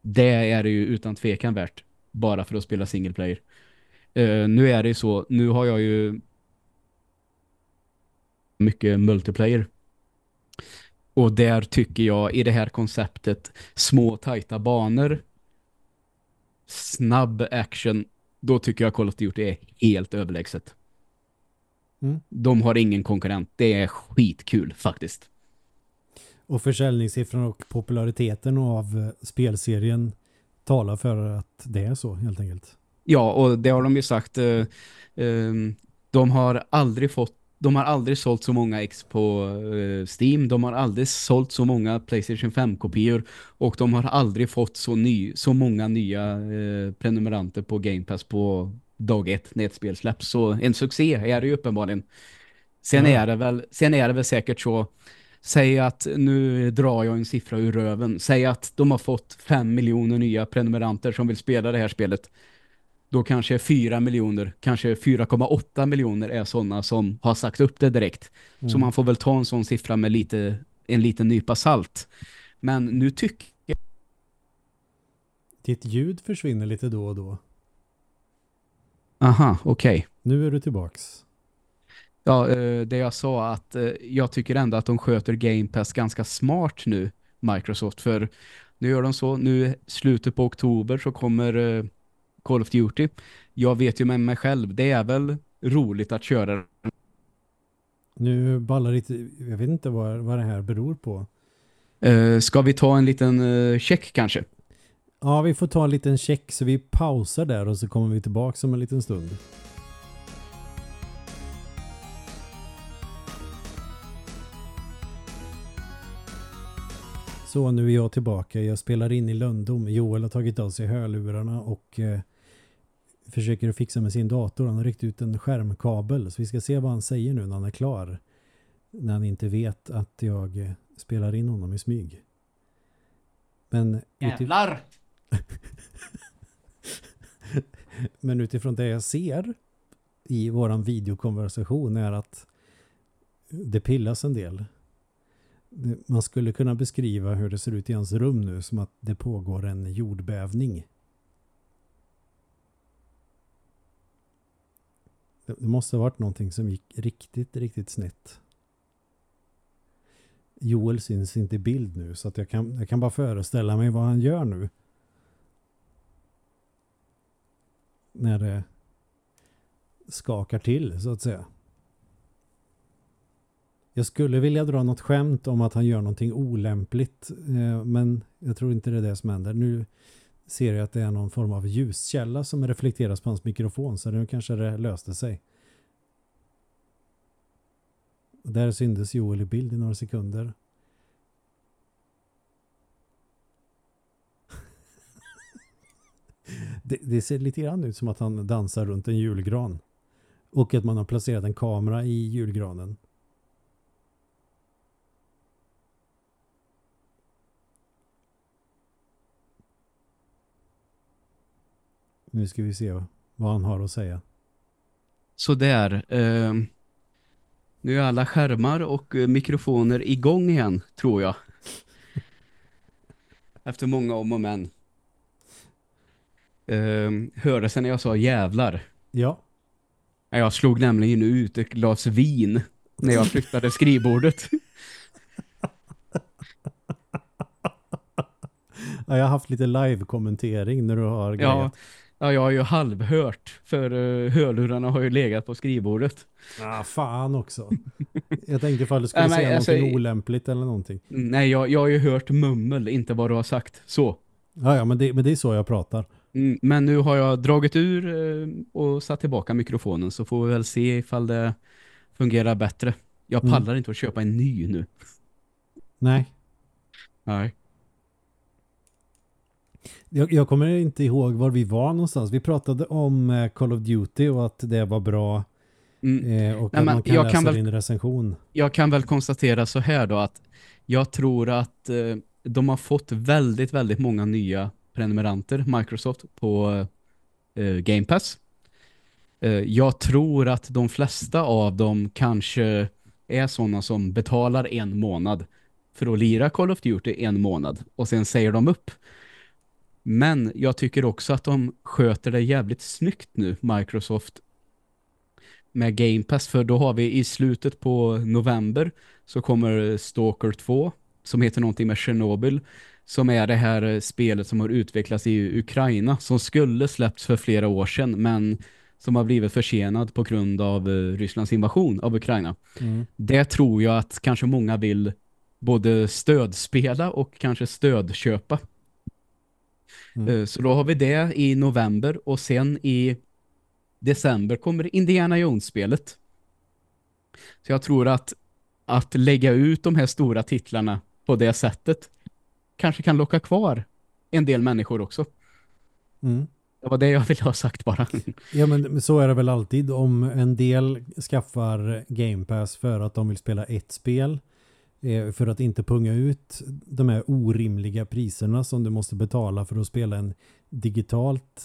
Det är det ju utan tvekan värt. Bara för att spela single player. Uh, nu är det så, nu har jag ju mycket multiplayer. Och där tycker jag i det här konceptet små tajta banor snabb action då tycker jag Call of Duty är helt överlägset. Mm. De har ingen konkurrent. Det är skitkul faktiskt. Och försäljningssiffrorna och populariteten av eh, spelserien talar för att det är så helt enkelt. Ja, och det har de ju sagt. Uh, uh, de har aldrig fått de har aldrig sålt så många X på uh, Steam. De har aldrig sålt så många Playstation 5-kopior. Och de har aldrig fått så, ny, så många nya prenumeranter på Game Pass på dag ett när ett spel släpps. Så en succé är det ju uppenbarligen. Sen, mm. är det väl, sen är det väl säkert så Säg att nu drar jag en siffra ur röven. Säg att de har fått 5 miljoner nya prenumeranter som vill spela det här spelet då kanske 4 miljoner, kanske 4,8 miljoner är sådana som har sagt upp det direkt. Mm. Så man får väl ta en sån siffra med lite, en liten nypa salt. Men nu tycker jag... Ditt ljud försvinner lite då och då. Aha, okej. Okay. Nu är du tillbaks. Ja, eh, det jag sa att eh, jag tycker ändå att de sköter Game Pass ganska smart nu, Microsoft. För nu gör de så, nu slutet på oktober så kommer eh, Call of Duty. Jag vet ju med mig själv, det är väl roligt att köra. Nu ballar lite, jag vet inte vad, vad det här beror på. Uh, ska vi ta en liten uh, check kanske? Ja, vi får ta en liten check så vi pausar där och så kommer vi tillbaka om en liten stund. Så nu är jag tillbaka. Jag spelar in i Lundom. Joel har tagit av sig hörlurarna och eh, försöker fixa med sin dator. Han har ryckt ut en skärmkabel. Så vi ska se vad han säger nu när han är klar. När han inte vet att jag eh, spelar in honom i smyg. Men Jävlar! Men utifrån det jag ser i våran videokonversation är att det pillas en del. Man skulle kunna beskriva hur det ser ut i hans rum nu som att det pågår en jordbävning. Det måste ha varit någonting som gick riktigt, riktigt snett. Joel syns inte i bild nu så att jag kan, jag kan bara föreställa mig vad han gör nu. När det skakar till så att säga. Jag skulle vilja dra något skämt om att han gör någonting olämpligt eh, men jag tror inte det är det som händer. Nu ser jag att det är någon form av ljuskälla som reflekteras på hans mikrofon så nu kanske det löste sig. Där syndes Joel i bild i några sekunder. det, det, ser lite grann ut som att han dansar runt en julgran. Och att man har placerat en kamera i julgranen. Nu ska vi se vad han har att säga. Så där. Eh, nu är alla skärmar och eh, mikrofoner igång igen, tror jag. Efter många om och men. Eh, hörde sen när jag sa jävlar. Ja. Jag slog nämligen ut ett glas vin när jag flyttade skrivbordet. ja, jag har haft lite live-kommentering när du har grejat. Ja, Ja, jag har ju halvhört för uh, hörlurarna har ju legat på skrivbordet. Ah, fan också. Jag tänkte ifall du skulle nej, säga alltså, någonting olämpligt eller någonting. Nej, jag, jag har ju hört mummel, inte vad du har sagt. Så. Ja, ja men, det, men det är så jag pratar. Mm, men nu har jag dragit ur uh, och satt tillbaka mikrofonen så får vi väl se ifall det fungerar bättre. Jag mm. pallar mm. inte att köpa en ny nu. Nej. Nej. Jag, jag, kommer inte ihåg var vi var någonstans. Vi pratade om eh, Call of Duty och att det var bra mm. eh, och Nej, att man kan läsa kan väl, din recension. Jag kan väl konstatera så här då att jag tror att eh, de har fått väldigt, väldigt många nya prenumeranter, Microsoft, på Game Pass. Jag tror att de flesta av dem kanske är sådana som betalar en månad för att lira Call of Duty en månad och sen säger de upp. Men jag tycker också att de sköter det jävligt snyggt nu, Microsoft med Game Pass. För då har vi i slutet på november så kommer Stalker 2 som heter någonting med Chernobyl som är det här spelet som har utvecklats i Ukraina som skulle släppts för flera år sedan men som har blivit försenad på grund av eh, Rysslands invasion av Ukraina. Mm. Det tror jag att kanske många vill både stödspela och kanske stödköpa. Mm. Eh, så då har vi det i november och sen i december kommer Indiana Jones-spelet. Så jag tror att att lägga ut de här stora titlarna på det sättet kanske kan locka kvar en del människor också. Mm. Det var det jag ville ha sagt bara. ja men så är det väl alltid om en del skaffar Game Pass för att de vill spela ett spel för att inte punga ut de här orimliga priserna som du måste betala för att spela en digitalt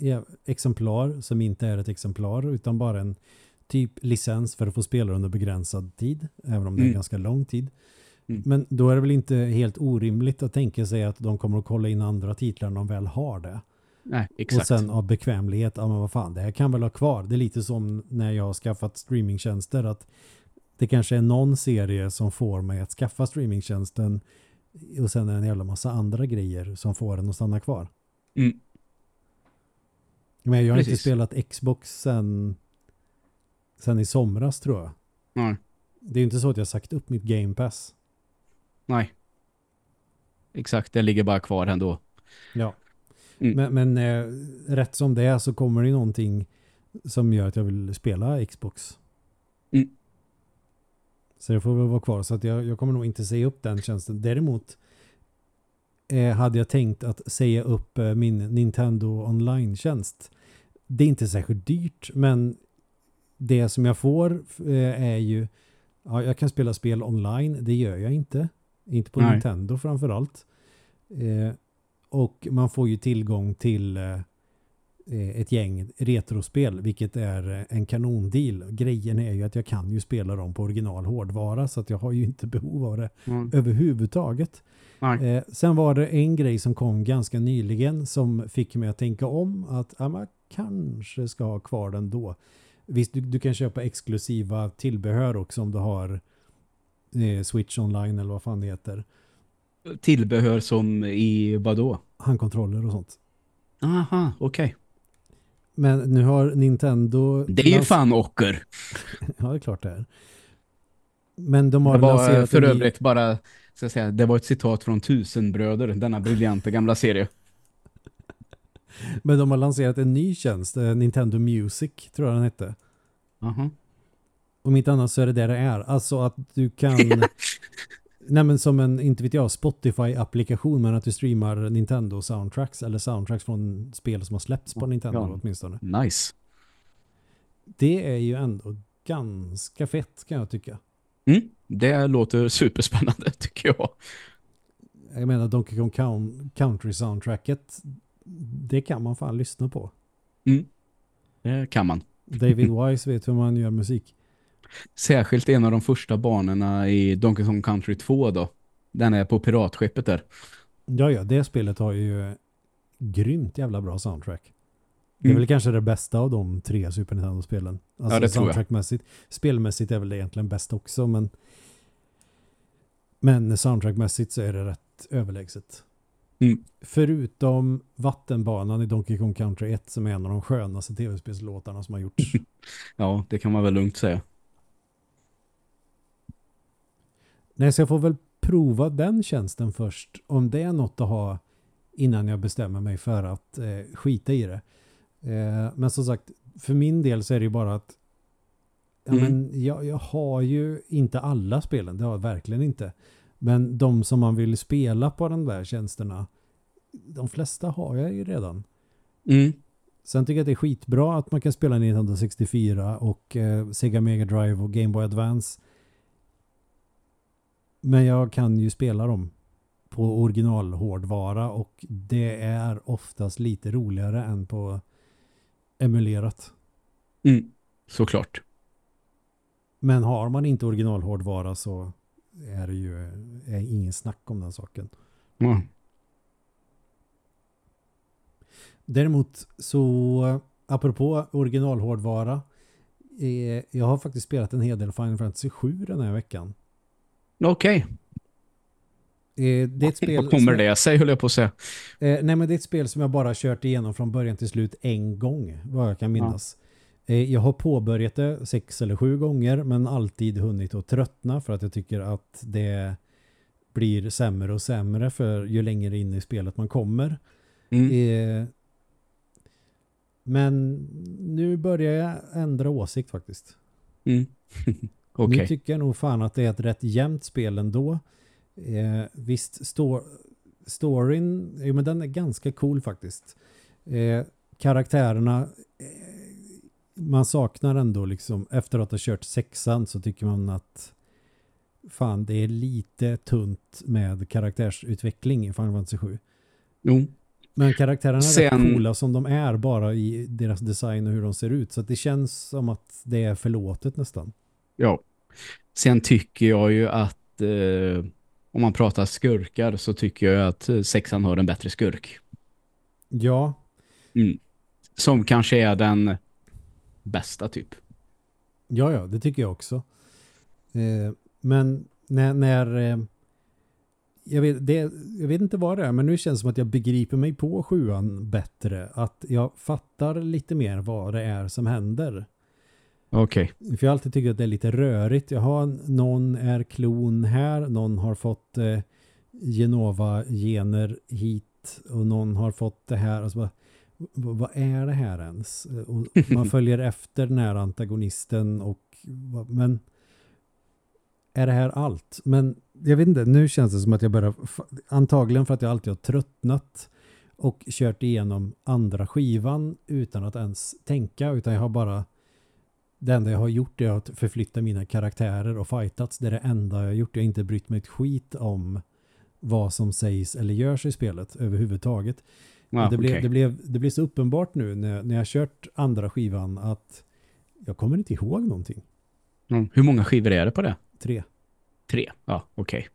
eh, exemplar som inte är ett exemplar utan bara en typ licens för att få spela under begränsad tid, även om det är mm. ganska lång tid. Mm. Men då är det väl inte helt orimligt att tänka sig att de kommer att kolla in andra titlar när de väl har det. Nej, exakt. Och sen av bekvämlighet, ja men vad fan, det här kan väl ha kvar. Det är lite som när jag har skaffat streamingtjänster att det kanske är någon serie som får mig att skaffa streamingtjänsten och sen är det en jävla massa andra grejer som får en att stanna kvar. Mm. Men jag har inte Precis. spelat Xbox sen, sen i somras tror jag. Nej. Det är ju inte så att jag sagt upp mitt Game Pass. Nej. Exakt, det ligger bara kvar ändå. Ja. Mm. Men, men eh, rätt som det är så kommer det någonting som gör att jag vill spela Xbox. Mm. Så det får väl vara kvar. Så att jag, jag kommer nog inte säga upp den tjänsten. Däremot eh, hade jag tänkt att säga upp eh, min Nintendo Online-tjänst. Det är inte särskilt dyrt, men det som jag får eh, är ju ja, jag kan spela spel online. Det gör jag inte. Inte på Nej. Nintendo framförallt. Eh, och man får ju tillgång till eh, ett gäng retrospel, vilket är eh, en kanondeal. Grejen är ju att jag kan ju spela dem på original hårdvara, så att jag har ju inte behov av det Mm. överhuvudtaget. Nej. Eh, sen var det en grej som kom ganska nyligen som fick mig att tänka om att ja, man kanske ska ha kvar den då. Visst, du, du kan köpa exklusiva tillbehör också om du har eh, Switch online eller vad fan det heter. Tillbehör som i vad då? Handkontroller och sånt. Aha, okej. Men nu har Nintendo... Det är ju lans- fan ocker. Ja, det är klart det är. Men de har Det var eh, lanserat för övrigt bara, ska säga, det var ett citat från Tusenbröder, denna briljanta gamla serie. Men de har lanserat en ny tjänst, eh, Nintendo Music tror jag den hette. Aha. Om inte annat så är det det det är. Alltså att du kan... Nej men som en, inte vet jag, Spotify-applikation men att du streamar Nintendo soundtracks eller soundtracks från spel som har släppts på Nintendo Ja. åtminstone. Nice. Det är ju ändå ganska fett kan jag tycka. Mm, det låter superspännande tycker jag. Jag menar Donkey Kong Coun- Country soundtracket det kan man fan lyssna på. Det kan man. David Wise vet hur man gör musik. Särskilt en av de första banorna i Donkey Kong Country 2 då. Den är på piratskeppet där. Ja, ja, det spelet har ju grymt jävla bra soundtrack. Det är Mm. väl kanske det bästa av de tre Super Nintendo-spelen. Alltså Ja, det soundtrackmässigt. Spelmässigt är väl det egentligen bäst också, men men soundtrackmässigt så är det rätt överlägset. Mm. Förutom vattenbanan i Donkey Kong Country 1 som är en av de skönaste tv-spelslåtarna som har gjorts. Ja, det kan man väl lugnt säga. Nej, så jag får väl prova den tjänsten först. Om det är något att ha innan jag bestämmer mig för att eh, skita i det. Eh, men som sagt, för min del så är det ju bara att ja, Mm. men jag, jag har ju inte alla spelen, det har jag verkligen inte. Men de som man vill spela på de där tjänsterna, de flesta har jag ju redan. Mm. Sen tycker jag att det är skitbra att man kan spela Nintendo 64 och eh, Sega Mega Drive och Game Boy Advance. Men jag kan ju spela dem på originalhårdvara och det är oftast lite roligare än på emulerat. Mm. Såklart. Men har man inte originalhårdvara så är det ju är ingen snack om den saken. Ja. Däremot så apropå originalhårdvara eh, jag har faktiskt spelat en hel del Final Fantasy 7 den här veckan. Okej. Eh, det är ett spel Vad kommer det sig höll jag på att säga. Eh, nej men det är ett spel som jag bara kört igenom från början till slut en gång, vad jag kan minnas. Eh, jag har påbörjat det sex eller sju gånger men alltid hunnit att tröttna för att jag tycker att det blir sämre och sämre för ju längre in i spelet man kommer. Mm. Eh, men nu börjar jag ändra åsikt faktiskt. Mm. Okej. Nu tycker jag nog fan att det är ett rätt jämnt spel ändå. Eh, visst, sto storyn, jo, men den är ganska cool faktiskt. Eh, karaktärerna, eh, man saknar ändå liksom, efter att ha kört sexan så tycker man att fan, det är lite tunt med karaktärsutveckling i Final Fantasy 7. Jo. Men karaktärerna är Sen- rätt coola som de är bara i deras design och hur de ser ut. Så det känns som att det är förlåtet nästan. Ja. Sen tycker jag ju att eh, om man pratar skurkar så tycker jag att eh, sexan har en bättre skurk. Ja, Mm. Som kanske är den bästa typ. ja, ja, det tycker jag också. Eh, men när, när eh, jag vet, det, jag vet inte vad det är, men nu känns det som att jag begriper mig på sjuan bättre. Att jag fattar lite mer vad det är som händer. Okej. Okay. För jag alltid tycker att det är lite rörigt. Jag har någon är klon här, någon har fått eh, Genova-gener hit och någon har fått det här. Och så bara, vad är det här ens? Och man följer efter den här antagonisten och men är det här allt? Men jag vet inte, nu känns det som att jag börjar antagligen för att jag alltid har tröttnat och kört igenom andra skivan utan att ens tänka utan jag har bara det enda jag har gjort är att förflytta mina karaktärer och fightats. Det är det enda jag har gjort. Jag har inte brytt mig ett skit om vad som sägs eller görs i spelet överhuvudtaget. Ja, det, blev, okay. det, blev, det blev så uppenbart nu när, när jag kört andra skivan att jag kommer inte ihåg någonting. Mm. Hur många skivor är det på det? Tre. Tre, ja okej. Okay.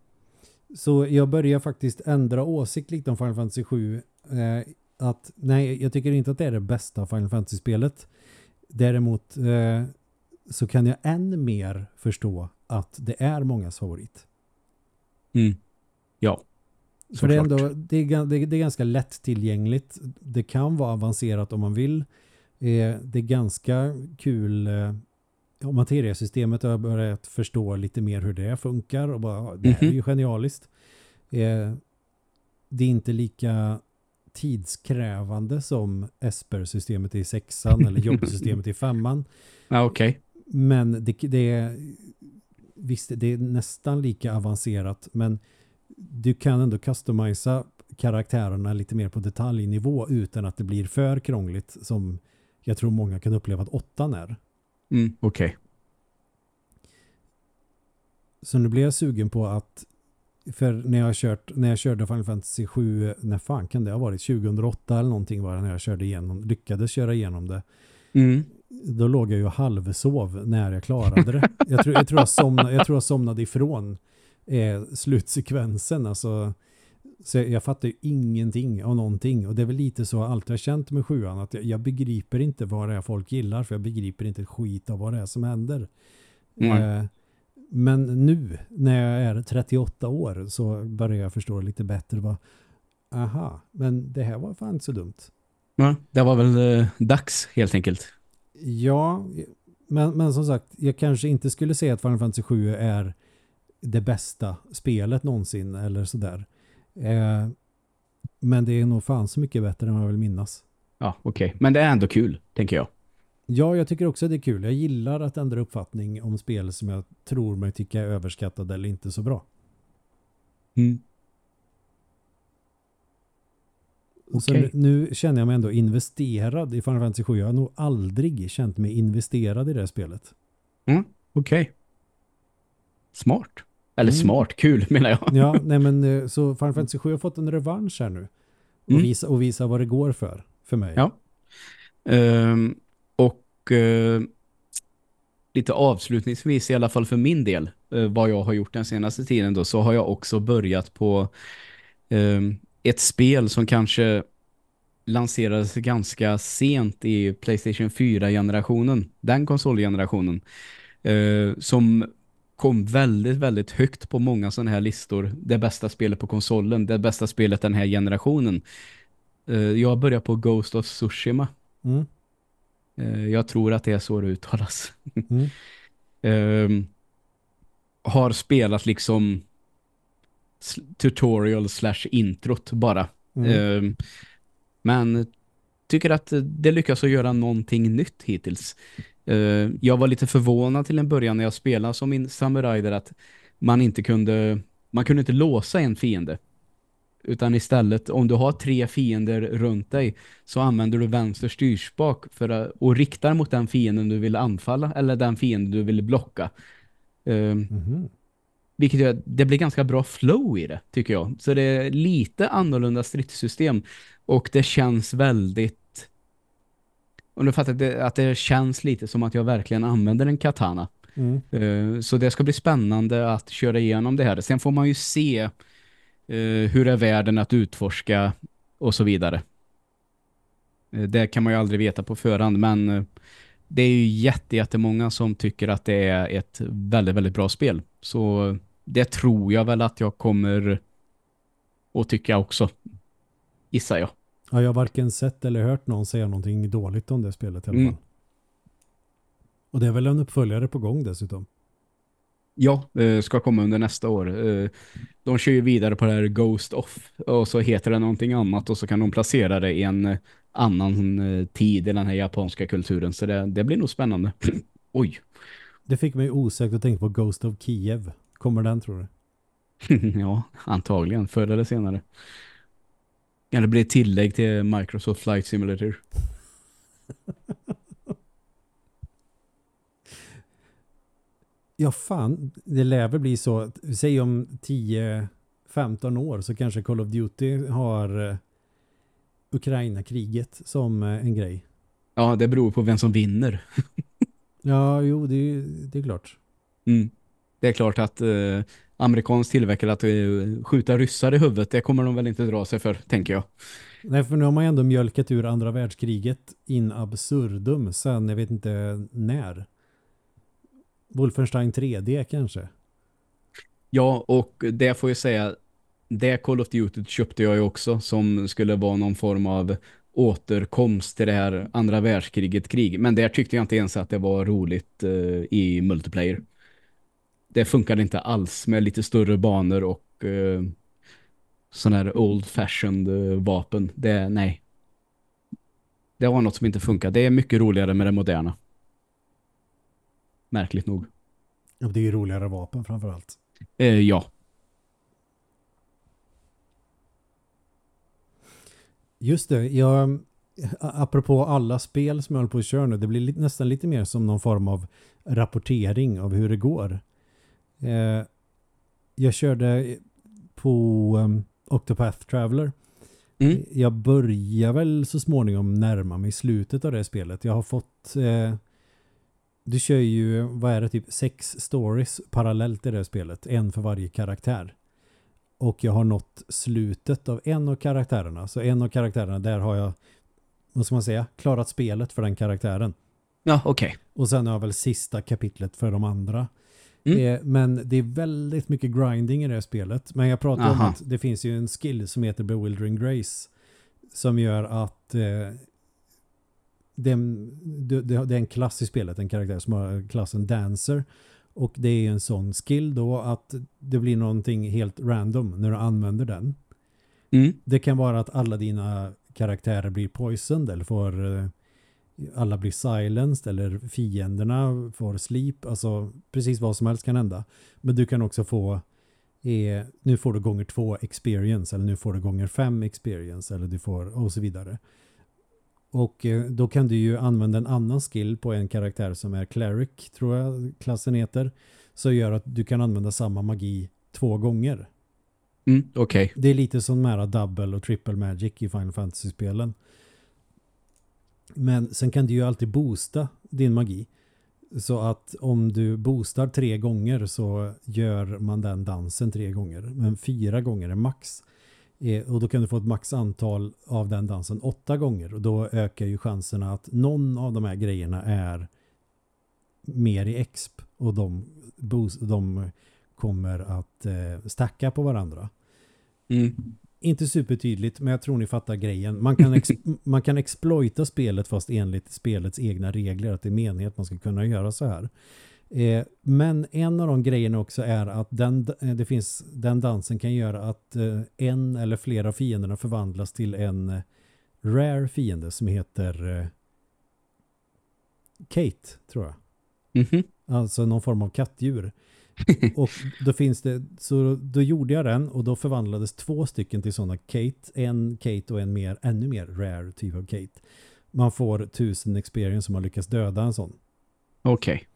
Så jag börjar faktiskt ändra åsikt lite om Final Fantasy 7. Eh, att nej, jag tycker inte att det är det bästa Final Fantasy-spelet. Däremot eh, så kan jag än mer förstå att det är mångas favorit. Mm. Ja. För det är, ändå, det, är, det, är, det är ganska lättillgängligt. Det kan vara avancerat om man vill. Eh, det är ganska kul eh, om materiasystemet har börjat förstå lite mer hur det funkar och bara, det är ju mhm. genialiskt. Eh, det är inte lika tidskrävande som Esper-systemet i sexan eller jobbsystemet i femman. Ja, okej. Okay. Men det, det, är visst, det är nästan lika avancerat men du kan ändå customisa karaktärerna lite mer på detaljnivå utan att det blir för krångligt som jag tror många kan uppleva att åttan är. Mm, okej. Okay. Så nu blir jag sugen på att för när jag kört när jag körde Final Fantasy 7 när fan kan det ha varit 2008 eller någonting var det när jag körde igenom lyckades köra igenom det. Mm. Då låg jag ju halvsov när jag klarade det. Jag tror jag tror jag somnade, jag tror jag somnade ifrån eh, slutsekvensen alltså så jag, fattar ju ingenting av någonting och det är väl lite så allt jag känt med sjuan att jag, jag, begriper inte vad det är folk gillar för jag begriper inte ett skit av vad det är som händer. Mm. Eh, men nu när jag är 38 år så börjar jag förstå lite bättre vad aha, men det här var fan inte så dumt. Ja, det var väl eh, dags helt enkelt. Ja, men, men som sagt, jag kanske inte skulle säga att Final Fantasy 7 är det bästa spelet någonsin eller sådär. Eh, men det är nog fan så mycket bättre än vad jag vill minnas. Ja, okej. Okay. Men det är ändå kul, tänker jag. Ja, jag tycker också det är kul. Jag gillar att ändra uppfattning om spel som jag tror mig tycka är överskattade eller inte så bra. Mm. Okay. Så nu, känner jag mig ändå investerad i Final Fantasy 7. Jag har nog aldrig känt mig investerad i det här spelet. Mm, okej. Okay. Smart. Eller mm. smart, kul menar jag. Ja, nej men eh, så Final Fantasy 7 har fått en revansch här nu. Och, mm. visa, och visa vad det går för, för mig. Ja. Um, och eh, lite avslutningsvis i alla fall för min del eh, vad jag har gjort den senaste tiden då så har jag också börjat på eh, ett spel som kanske lanserades ganska sent i Playstation 4-generationen, den konsolgenerationen, eh, som kom väldigt, väldigt högt på många sådana här listor. Det bästa spelet på konsolen, det bästa spelet den här generationen. Uh, jag börjar på Ghost of Tsushima. Mm. Uh, jag tror att det är så det uttalas. Mm. uh, har spelat liksom tutorial slash introt bara. Mm. men tycker att det lyckas att göra någonting nytt hittills. Uh, jag var lite förvånad till en början när jag spelade som min samurai där att man inte kunde man kunde inte låsa en fiende. Utan istället, om du har tre fiender runt dig så använder du vänster styrspak för att, och riktar mot den fienden du vill anfalla eller den fienden du vill blocka. Uh, mm -hmm. Vilket gör, det blir ganska bra flow i det, tycker jag. Så det är lite annorlunda stridssystem. Och det känns väldigt och nu fattar att det känns lite som att jag verkligen använder en katana. Mm. Uh, så det ska bli spännande att köra igenom det här. Sen får man ju se hur är världen att utforska och så vidare. Uh, det kan man ju aldrig veta på förhand, men det är ju jätte, jättemånga som tycker att det är ett väldigt, väldigt bra spel. Så det tror jag väl att jag kommer och tycka också. Gissar jag. Ja, jag har varken sett eller hört någon säga någonting dåligt om det spelet i alla fall. Mm. Och det är väl en uppföljare på gång dessutom. Ja, eh, ska komma under nästa år. Eh, De kör ju vidare på det här Ghost Off och så heter det någonting annat och så kan de placera det i en eh, annan tid i den här japanska kulturen. Så det, det blir nog spännande. Oj. Det fick mig osäkert att tänka på Ghost of Kiev. Kommer den tror du? ja, antagligen. Förr eller senare. Kan det bli ett tillägg till Microsoft Flight Simulator? Ja fan, det lär väl bli så. att- Säg om 10-15 år så kanske Call of Duty har eh, Ukraina-kriget som eh, en grej. Ja, det beror på vem som vinner. Ja, jo, det, är- det är klart. Mm. Det är klart att eh, amerikansk tillverkare att eh, skjuta ryssar i huvudet, det kommer de väl inte dra sig för, tänker jag. Nej, för nu har man ändå mjölkat ur andra världskriget in absurdum sen, jag vet inte när. Wolfenstein 3D kanske. Ja, och det får jag säga, det Call of Duty köpte jag ju också som skulle vara någon form av återkomst till det här andra världskriget krig. Men där tyckte jag inte ens att det var roligt eh, i multiplayer. Det funkade inte alls med lite större banor och eh, sån här old fashioned eh, vapen. Det, nej. Det var något som inte funkade. Det är mycket roligare med det moderna. Märkligt nog. Ja, det är ju roligare vapen framförallt. Eh, ja. Just det, jag, apropå alla spel som jag håller på att köra nu, det blir li, nästan lite mer som någon form av rapportering av hur det går. Eh, jag körde på um, Octopath Traveler. Mm. Jag börjar väl så småningom närma mig slutet av det spelet. Jag har fått... Eh, du kör ju, vad är det, typ sex stories parallellt i det spelet. En för varje karaktär. Och jag har nått slutet av en av karaktärerna. Så en av karaktärerna, där har jag, vad ska man säga, klarat spelet för den karaktären. Ja, okej. Och sen har jag väl sista kapitlet för de andra. Mm. Eh, men det är väldigt mycket grinding i det här spelet. Men jag pratar om Aha. att det finns ju en skill som heter Bewildering Grace. Som gör att eh, det, är det, det är en klass i spelet, en karaktär som har klassen Dancer. Och det är en sån skill då att det blir någonting helt random när du använder den. Mm. Det kan vara att alla dina karaktärer blir poisoned eller får eh, alla blir silenced eller fienderna får sleep. Alltså precis vad som helst kan hända. Men du kan också få eh, nu får du gånger två experience eller nu får du gånger fem experience eller du får och så vidare. Och eh, då kan du ju använda en annan skill på en karaktär som är cleric tror jag klassen heter. Så gör att du kan använda samma magi två gånger. Mm. Okej. Det är lite som nära double och triple magic i Final Fantasy-spelen. Men sen kan du ju alltid boosta din magi. Så att om du boostar tre gånger så gör man den dansen tre gånger. Men fyra gånger är max. Eh, Och då kan du få ett max-antal av den dansen åtta gånger. Och då ökar ju chanserna att någon av de här grejerna är mer i exp. Och de, de kommer att eh, stacka på varandra. Mm. Inte supertydligt, men jag tror ni fattar grejen. Man kan, man kan exploita spelet fast enligt spelets egna regler, att det är meningen att man ska kunna göra så här. Eh, men en av de grejerna också är att den, eh, det finns, den dansen kan göra att eh, en eller flera av fienderna förvandlas till en eh, rare fiende som heter eh, Kate, tror jag. Mhm. Alltså någon form av kattdjur. och då finns det, så då gjorde jag den och då förvandlades två stycken till sådana Kate. En Kate och en mer, ännu mer rare typ av Kate. Man får tusen experience om man lyckas döda en sån. Okej.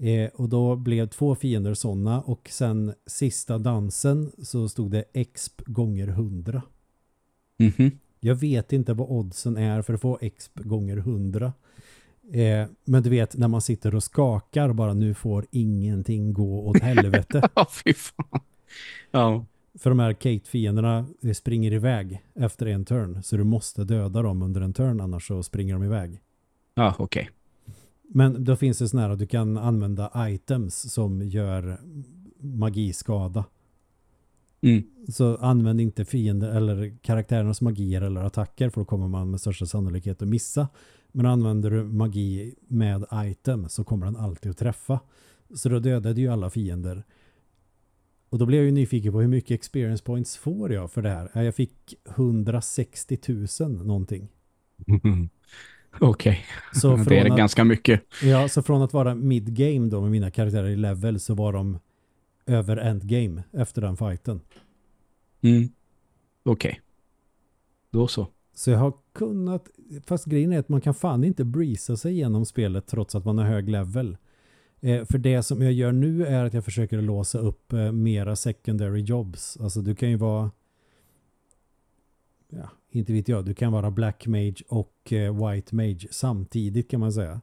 Eh, och då blev två fiender sådana och sen sista dansen så stod det exp gånger hundra. Mhm. Jag vet inte vad oddsen är för att få exp gånger hundra. Eh, men du vet när man sitter och skakar bara nu får ingenting gå åt helvete. Ja, fy fan. Ja. För de här Kate-fienderna springer iväg efter en turn. Så du måste döda dem under en turn annars så springer de iväg. Ja, okej. Men då finns det sån här att du kan använda items som gör magiskada. Mm. Så använd inte fiender eller karaktärernas magier eller attacker för då kommer man med största sannolikhet att missa. Men använder du magi med item så kommer den alltid att träffa. Så då dödade ju alla fiender. Och då blev jag ju nyfiken på hur mycket experience points får jag för det här. Jag fick 160 000 någonting. Okej, Så det är att, ganska mycket. ja, så från att vara mid-game då med mina karaktärer i level så var de över endgame efter den fighten. Mm. Okej. Då så. Så jag har kunnat, fast grejen är att man kan fan inte breeza sig igenom spelet trots att man har hög level. Eh, för det som jag gör nu är att jag försöker låsa upp eh, mera secondary jobs. Alltså du kan ju vara ja, inte vet jag, du kan vara black mage och eh, white mage samtidigt kan man säga.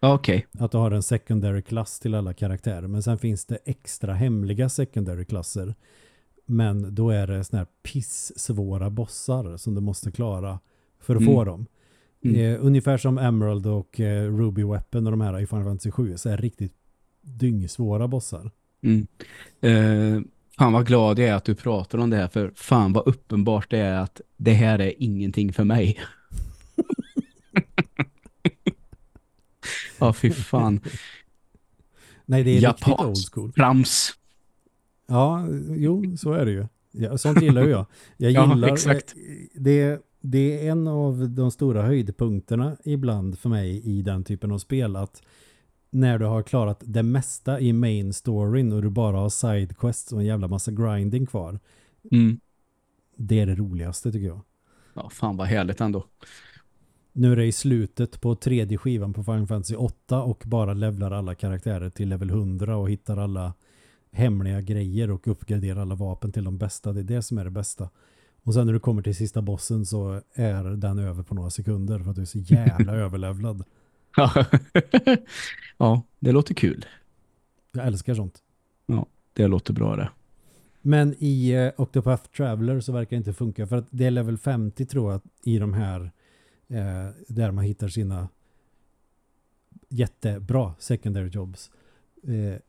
Okej. Att du har en secondary klass till alla karaktärer. Men sen finns det extra hemliga secondary klasser. Men då är det såna här piss-svåra bossar som du måste klara för att Mm. få dem. Mm. Eh, ungefär som Emerald och eh, Ruby Weapon och de här i Final Fantasy 7 så är det riktigt dyngsvåra bossar. Mm. Eh, fan vad glad jag är att du pratar om det här för fan vad uppenbart det är att det här är ingenting för mig. Ja, fy fan. Nej, det är riktigt Japans. old school. Trams. Ja, jo, så är det ju. Ja, sånt gillar ju jag. Jag Ja, gillar, exakt. eh, Det, det är en av de stora höjdpunkterna ibland för mig i den typen av spel att när du har klarat det mesta i main storyn och du bara har sidequests och en jävla massa grinding kvar. Mm. Det är det roligaste tycker jag. Ja, fan vad härligt ändå. Nu är det i slutet på tredje skivan på Final Fantasy 8 och bara levlar alla karaktärer till level 100 och hittar alla hemliga grejer och uppgraderar alla vapen till de bästa. Det är det som är det bästa. Och sen när du kommer till sista bossen så är den över på några sekunder för att du är så jävla överlevlad. Ja. ja, det låter kul. Jag älskar sånt. Det låter bra det. Men i eh, Octopath Traveler så verkar det inte funka för att det är level 50 tror jag i de här eh, där man hittar sina jättebra secondary jobs. Eh,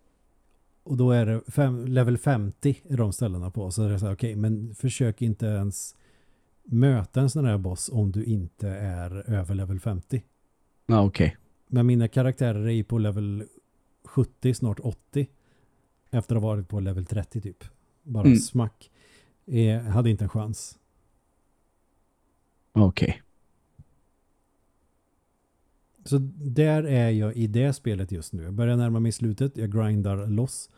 och då är det fem, level 50 är de ställena på. Så är det så här, okej, men försök inte ens möta en sån här boss om du inte är över level 50. Ja, okej. Men mina karaktärer är ju på level 70, snart 80. Efter att ha varit på level 30 typ. Bara Mm. smack. Eh, hade inte en chans. Okej. Så där är jag i det spelet just nu. Jag börjar närma mig slutet. Jag grindar loss.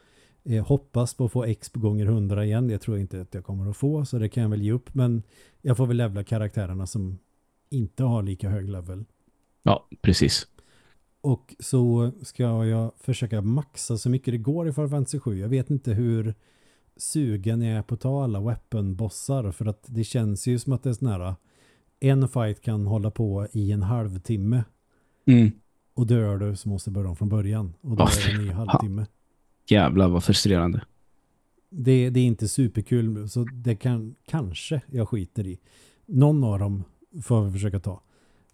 Eh, hoppas på att få X på gånger 100 igen. Det tror jag inte att jag kommer att få. Så det kan jag väl ge upp. Men jag får väl levla karaktärerna som inte har lika hög level. Ja, precis. Och så ska jag försöka maxa så mycket det går i Final Fantasy 7. Jag vet inte hur sugen jag är på att ta alla weapon-bossar för att det känns ju som att det är sån här en fight kan hålla på i en halvtimme Mm. och dör du så måste du börja om från början och då är det en ny halvtimme. Jävlar vad frustrerande. Det, det är inte superkul så det kan kanske jag skiter i. Någon av dem får vi försöka ta.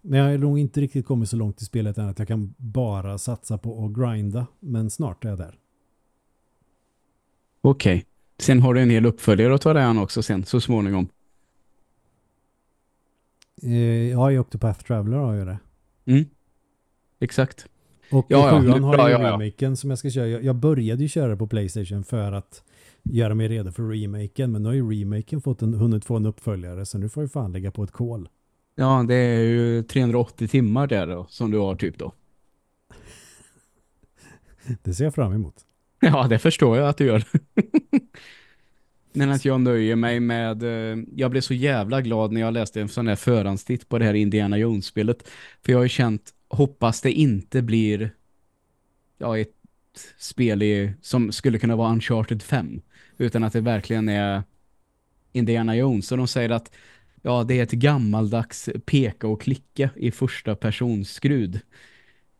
Men jag har nog inte riktigt kommit så långt i spelet än att jag kan bara satsa på att grinda. Men snart är jag där. Okej. Sen har du en hel uppföljare att ta dig an också sen, så småningom. Eh, ja, i Octopath Traveler har jag det. Mm. Exakt. Och Ja, ja, i sjuan nu- har jag ja, ju ja, ja. remaken som jag ska köra. Jag, jag började ju köra på Playstation för att göra mig redo för remaken. Men nu har ju remaken fått en, hunnit få en uppföljare så nu får jag fan lägga på ett kol. Ja, det är ju 380 timmar där då, som du har typ då. Det ser jag fram emot. Ja, det förstår jag att du gör. Men att jag nöjer mig med... eh, Jag blev så jävla glad när jag läste en sån här förhandstitt på det här Indiana Jones-spelet. För jag har ju känt, hoppas det inte blir ja, ett spel i, som skulle kunna vara Uncharted 5. Utan att det verkligen är Indiana Jones. Och de säger att ja, det är ett gammaldags peka och klicka i första persons skrud.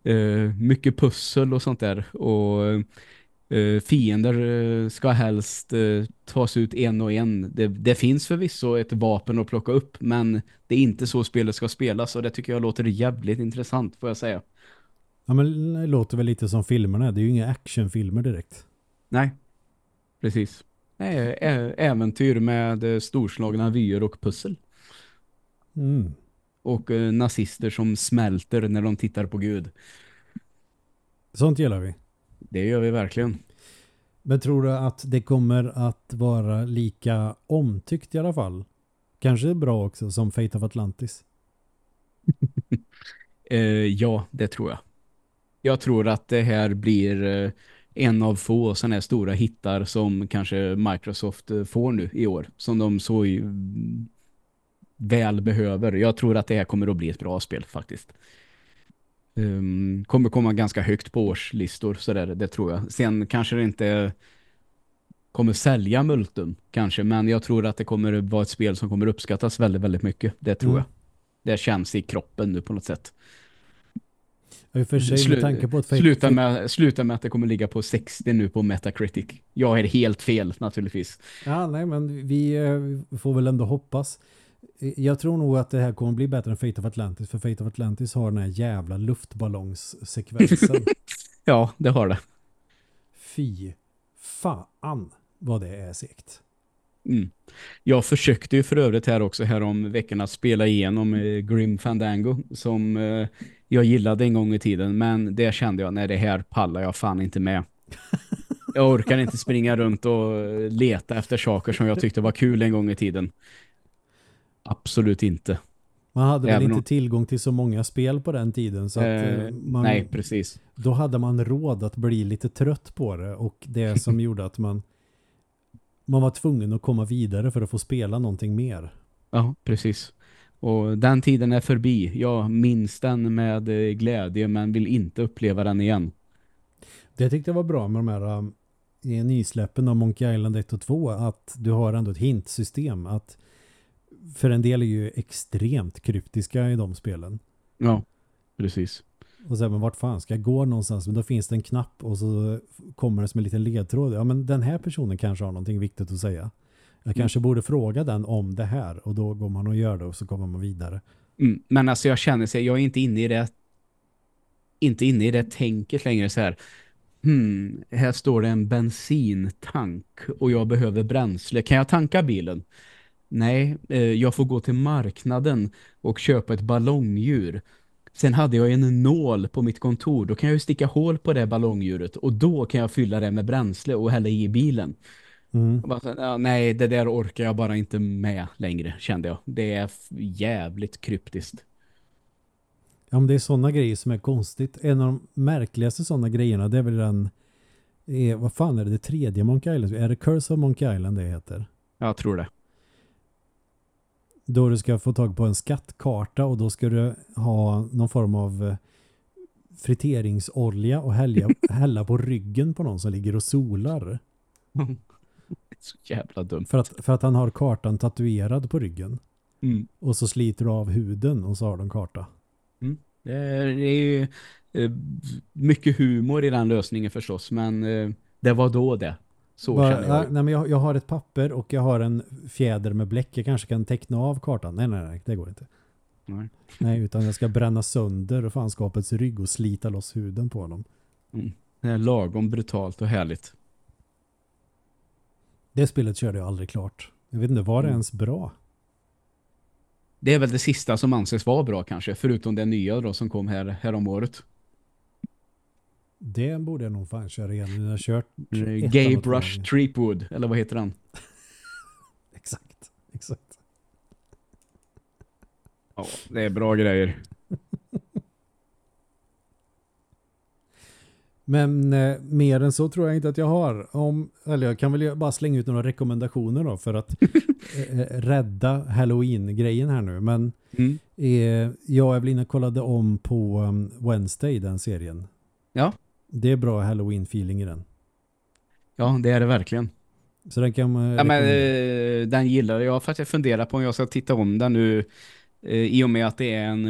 Eh, mycket pussel och sånt där. Och eh, fiender eh, ska helst eh, tas ut en och en. Det, det finns förvisso ett vapen att plocka upp, men det är inte så spelet ska spelas och det tycker jag låter jävligt intressant får jag säga. Ja, men det låter väl lite som filmerna. Det är ju inga actionfilmer direkt. Nej, precis. Nej, äventyr med storslagna vyer och pussel. Mm. Och eh, nazister som smälter när de tittar på Gud. Sånt gillar vi. Det gör vi verkligen. Men tror du att det kommer att vara lika omtyckt i alla fall? Kanske bra också som Fate of Atlantis. Eh, ja, det tror jag. Jag tror att det här blir eh, en av få sådana här stora hittar som kanske Microsoft eh, får nu i år. Som de så ju, mm, väl behöver. Jag tror att det här kommer att bli ett bra spel faktiskt. Um, kommer komma ganska högt på årslistor så där, det tror jag. Sen kanske det inte kommer sälja multum kanske, men jag tror att det kommer vara ett spel som kommer uppskattas väldigt, väldigt mycket. Det tror Mm. jag. Det känns i kroppen nu på något sätt. Och för sig Slu- med tanke på att Sluta med, sluta med att det kommer ligga på 60 nu på Metacritic. Jag är helt fel naturligtvis. Ja, nej men vi eh, får väl ändå hoppas. Jag tror nog att det här kommer bli bättre än Fate of Atlantis. För Fate of Atlantis har den här jävla luftballongssekvensen. Ja, det har det. Fy fan vad det är segt. Mm. Jag försökte ju för övrigt här också här om veckan att spela igenom eh, Grim Fandango som eh, jag gillade en gång i tiden men det kände jag, nej det här pallar jag fan inte med. Jag orkar inte springa runt och eh, leta efter saker som jag tyckte var kul en gång i tiden. Absolut inte. Man hade väl Även inte om- tillgång till så många spel på den tiden så Eh, eh, man, Nej, precis. då hade man råd att bli lite trött på det och det som gjorde att man man var tvungen att komma vidare för att få spela någonting mer. Ja, precis. Och den tiden är förbi. Jag minns den med eh, glädje men vill inte uppleva den igen. Det tyckte jag var bra med de här i nysläppen av Monkey Island 1 och 2 att du har ändå ett hintsystem att för en del är ju extremt kryptiska i de spelen. Ja, precis. Och sen, men vart fan ska jag gå någonstans? Men då finns det en knapp och så kommer det som en liten ledtråd. Ja, men den här personen kanske har någonting viktigt att säga. Jag kanske borde fråga den om det här och då går man och gör det och så kommer man vidare. Mm, men alltså jag känner sig, jag är inte inne i det inte inne i det tänket längre så här. Hmm, här står det en bensintank och jag behöver bränsle. Kan jag tanka bilen? Nej, eh, jag får gå till marknaden och köpa ett ballongdjur. Sen hade jag en nål på mitt kontor. Då kan jag ju sticka hål på det ballongdjuret och då kan jag fylla det med bränsle och hälla i bilen. Mm. Så ja, nej, det där orkar jag bara inte med längre, kände jag. Det är jävligt kryptiskt. Ja, men det är sådana grejer som är konstigt. En av de märkligaste sådana grejerna det är väl den är, vad fan är det, det tredje Monkey Island? Är det Curse of Monkey Island det heter? Jag tror det. Då du ska få tag på en skattkarta och då ska du ha någon form av eh, friteringsolja och hälla, hälla på ryggen på någon som ligger och solar. Så jävla dumt. För att, för att han har kartan tatuerad på ryggen. Mm. Och så sliter du av huden och så har de karta. Det, är, det är ju eh, mycket humor i den lösningen förstås, men eh, det var då det. Så Bara, känner jag. ja, nej, men jag, jag har ett papper och jag har en fjäder med bläck. Jag kanske kan teckna av kartan. Nej, nej, nej, det går inte. Nej. Nej, utan jag ska bränna sönder fanskapets rygg och slita loss huden på dem. Det är lagom brutalt och härligt. Det spelet körde jag aldrig klart. Jag vet inte, var det Mm. ens bra? Det är väl det sista som anses vara bra kanske, förutom det nya då som kom här, här om året. Det borde jag nog fan köra igen. Jag har kört ettan och Gabe tvåan. Rush Treepwood, eller vad heter han? Exakt, exakt. Ja, det är bra grejer. Men eh, mer än så tror jag inte att jag har. Om, eller jag kan väl bara slänga ut några rekommendationer då för att eh, eh, rädda Halloween-grejen här nu. Men Mm. eh, jag Evelina kollade om på um, Wednesday, den serien. Ja. Det är bra Halloween-feeling i den. Ja, det är det verkligen. Så den kan man Ja, men, eh, den gillar jag för att jag funderar på om jag ska titta om den nu eh, i och med att det är en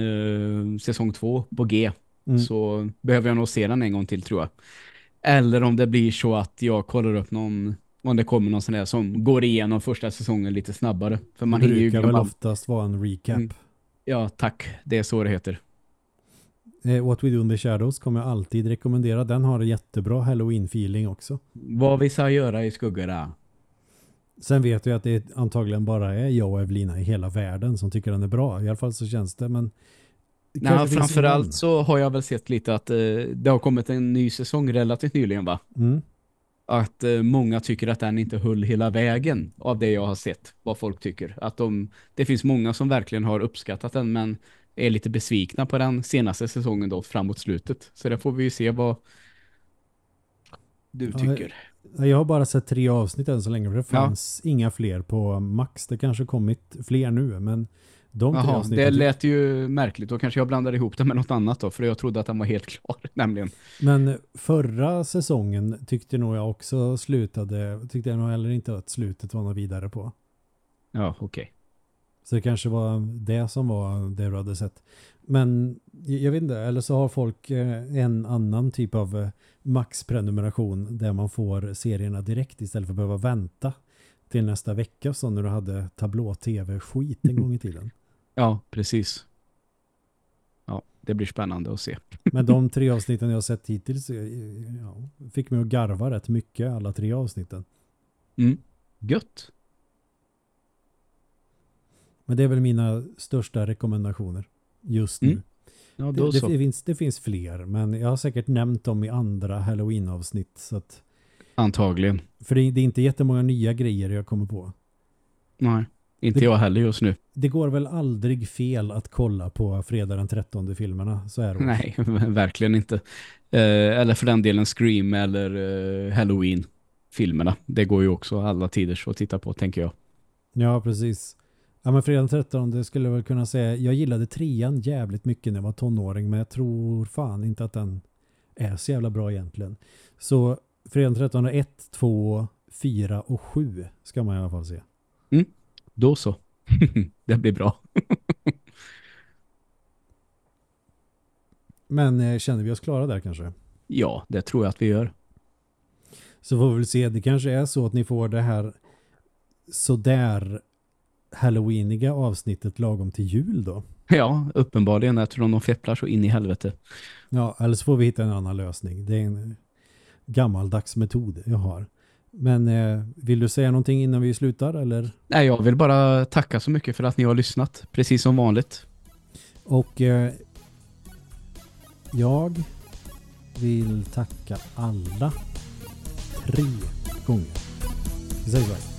eh, säsong två på G. Mm. Så behöver jag nog se den en gång till tror jag. Eller om det blir så att jag kollar upp någon om det kommer någon sån där som går igenom första säsongen lite snabbare. För man det hinner ju brukar väl oftast vara en recap. Mm. Ja, tack. Det är så det heter. Eh, What We Do in the Shadows kommer jag alltid rekommendera. Den har jättebra Halloween-feeling också. Vad vi ska göra i skuggorna. Sen vet jag att det antagligen bara är jag och Evelina i hela världen som tycker den är bra. I alla fall så känns det, men... Nej, framförallt så har jag väl sett lite att eh, det har kommit en ny säsong relativt nyligen va? Mm. Att eh, många tycker att den inte höll hela vägen av det jag har sett, vad folk tycker. Att de, det finns många som verkligen har uppskattat den men är lite besvikna på den senaste säsongen då framåt slutet. Så det får vi ju se vad du Ja, tycker. Jag har bara sett tre avsnitt än så länge för det Ja. fanns inga fler på Max. Det kanske kommit fler nu, men de tre det avsnitten... lät ju märkligt. Då kanske jag blandade ihop det med något annat då, för jag trodde att den var helt klar, nämligen. Men förra säsongen tyckte nog jag också slutade, tyckte jag nog heller inte att slutet var något vidare på. Ja, okej. Så det kanske var det som var det du hade sett. Men jag vet inte, eller så har folk eh, en annan typ av eh, Max-prenumeration där man får serierna direkt istället för att behöva vänta till nästa vecka så när du hade tablå-tv-skit en gång i tiden. Ja, precis. Ja, det blir spännande att se. Men de tre avsnitten jag har sett hittills eh, ja, fick mig att garva rätt mycket alla tre avsnitten. Mm. Gött. Men det är väl mina största rekommendationer just nu. Mm. Ja, Det, det, så. finns, det finns fler, men jag har säkert nämnt dem i andra Halloween-avsnitt. Så att, Antagligen. för det, det är inte jättemånga nya grejer jag kommer på. Nej, inte Det- jag heller just nu. Det går väl aldrig fel att kolla på fredag den 13 filmerna, så är det. Nej, verkligen inte. Eh, eller för den delen Scream eller eh, Halloween-filmerna. Det går ju också alla tider att titta på, tänker jag. Ja, precis. Ja, men fredag den 13 det skulle jag väl kunna säga. Jag gillade trean jävligt mycket när jag var tonåring, men jag tror fan inte att den är så jävla bra egentligen. Så fredag den 13 1, 2, 4 och 7 ska man i alla fall se. Då så. det blir bra. Men eh, känner vi oss klara där kanske? Ja, det tror jag att vi gör. Så får vi väl se, det kanske är så att ni får det här sådär halloweeniga avsnittet lagom till jul då. Ja, uppenbarligen eftersom de fepplar så in i helvete. Ja, eller så får vi hitta en annan lösning. Det är en gammaldags metod jag har. Men eh, vill du säga någonting innan vi slutar eller? Nej, jag vill bara tacka så mycket för att ni har lyssnat. Precis som vanligt. Och eh, jag vill tacka alla tre gånger. Vi säger så här.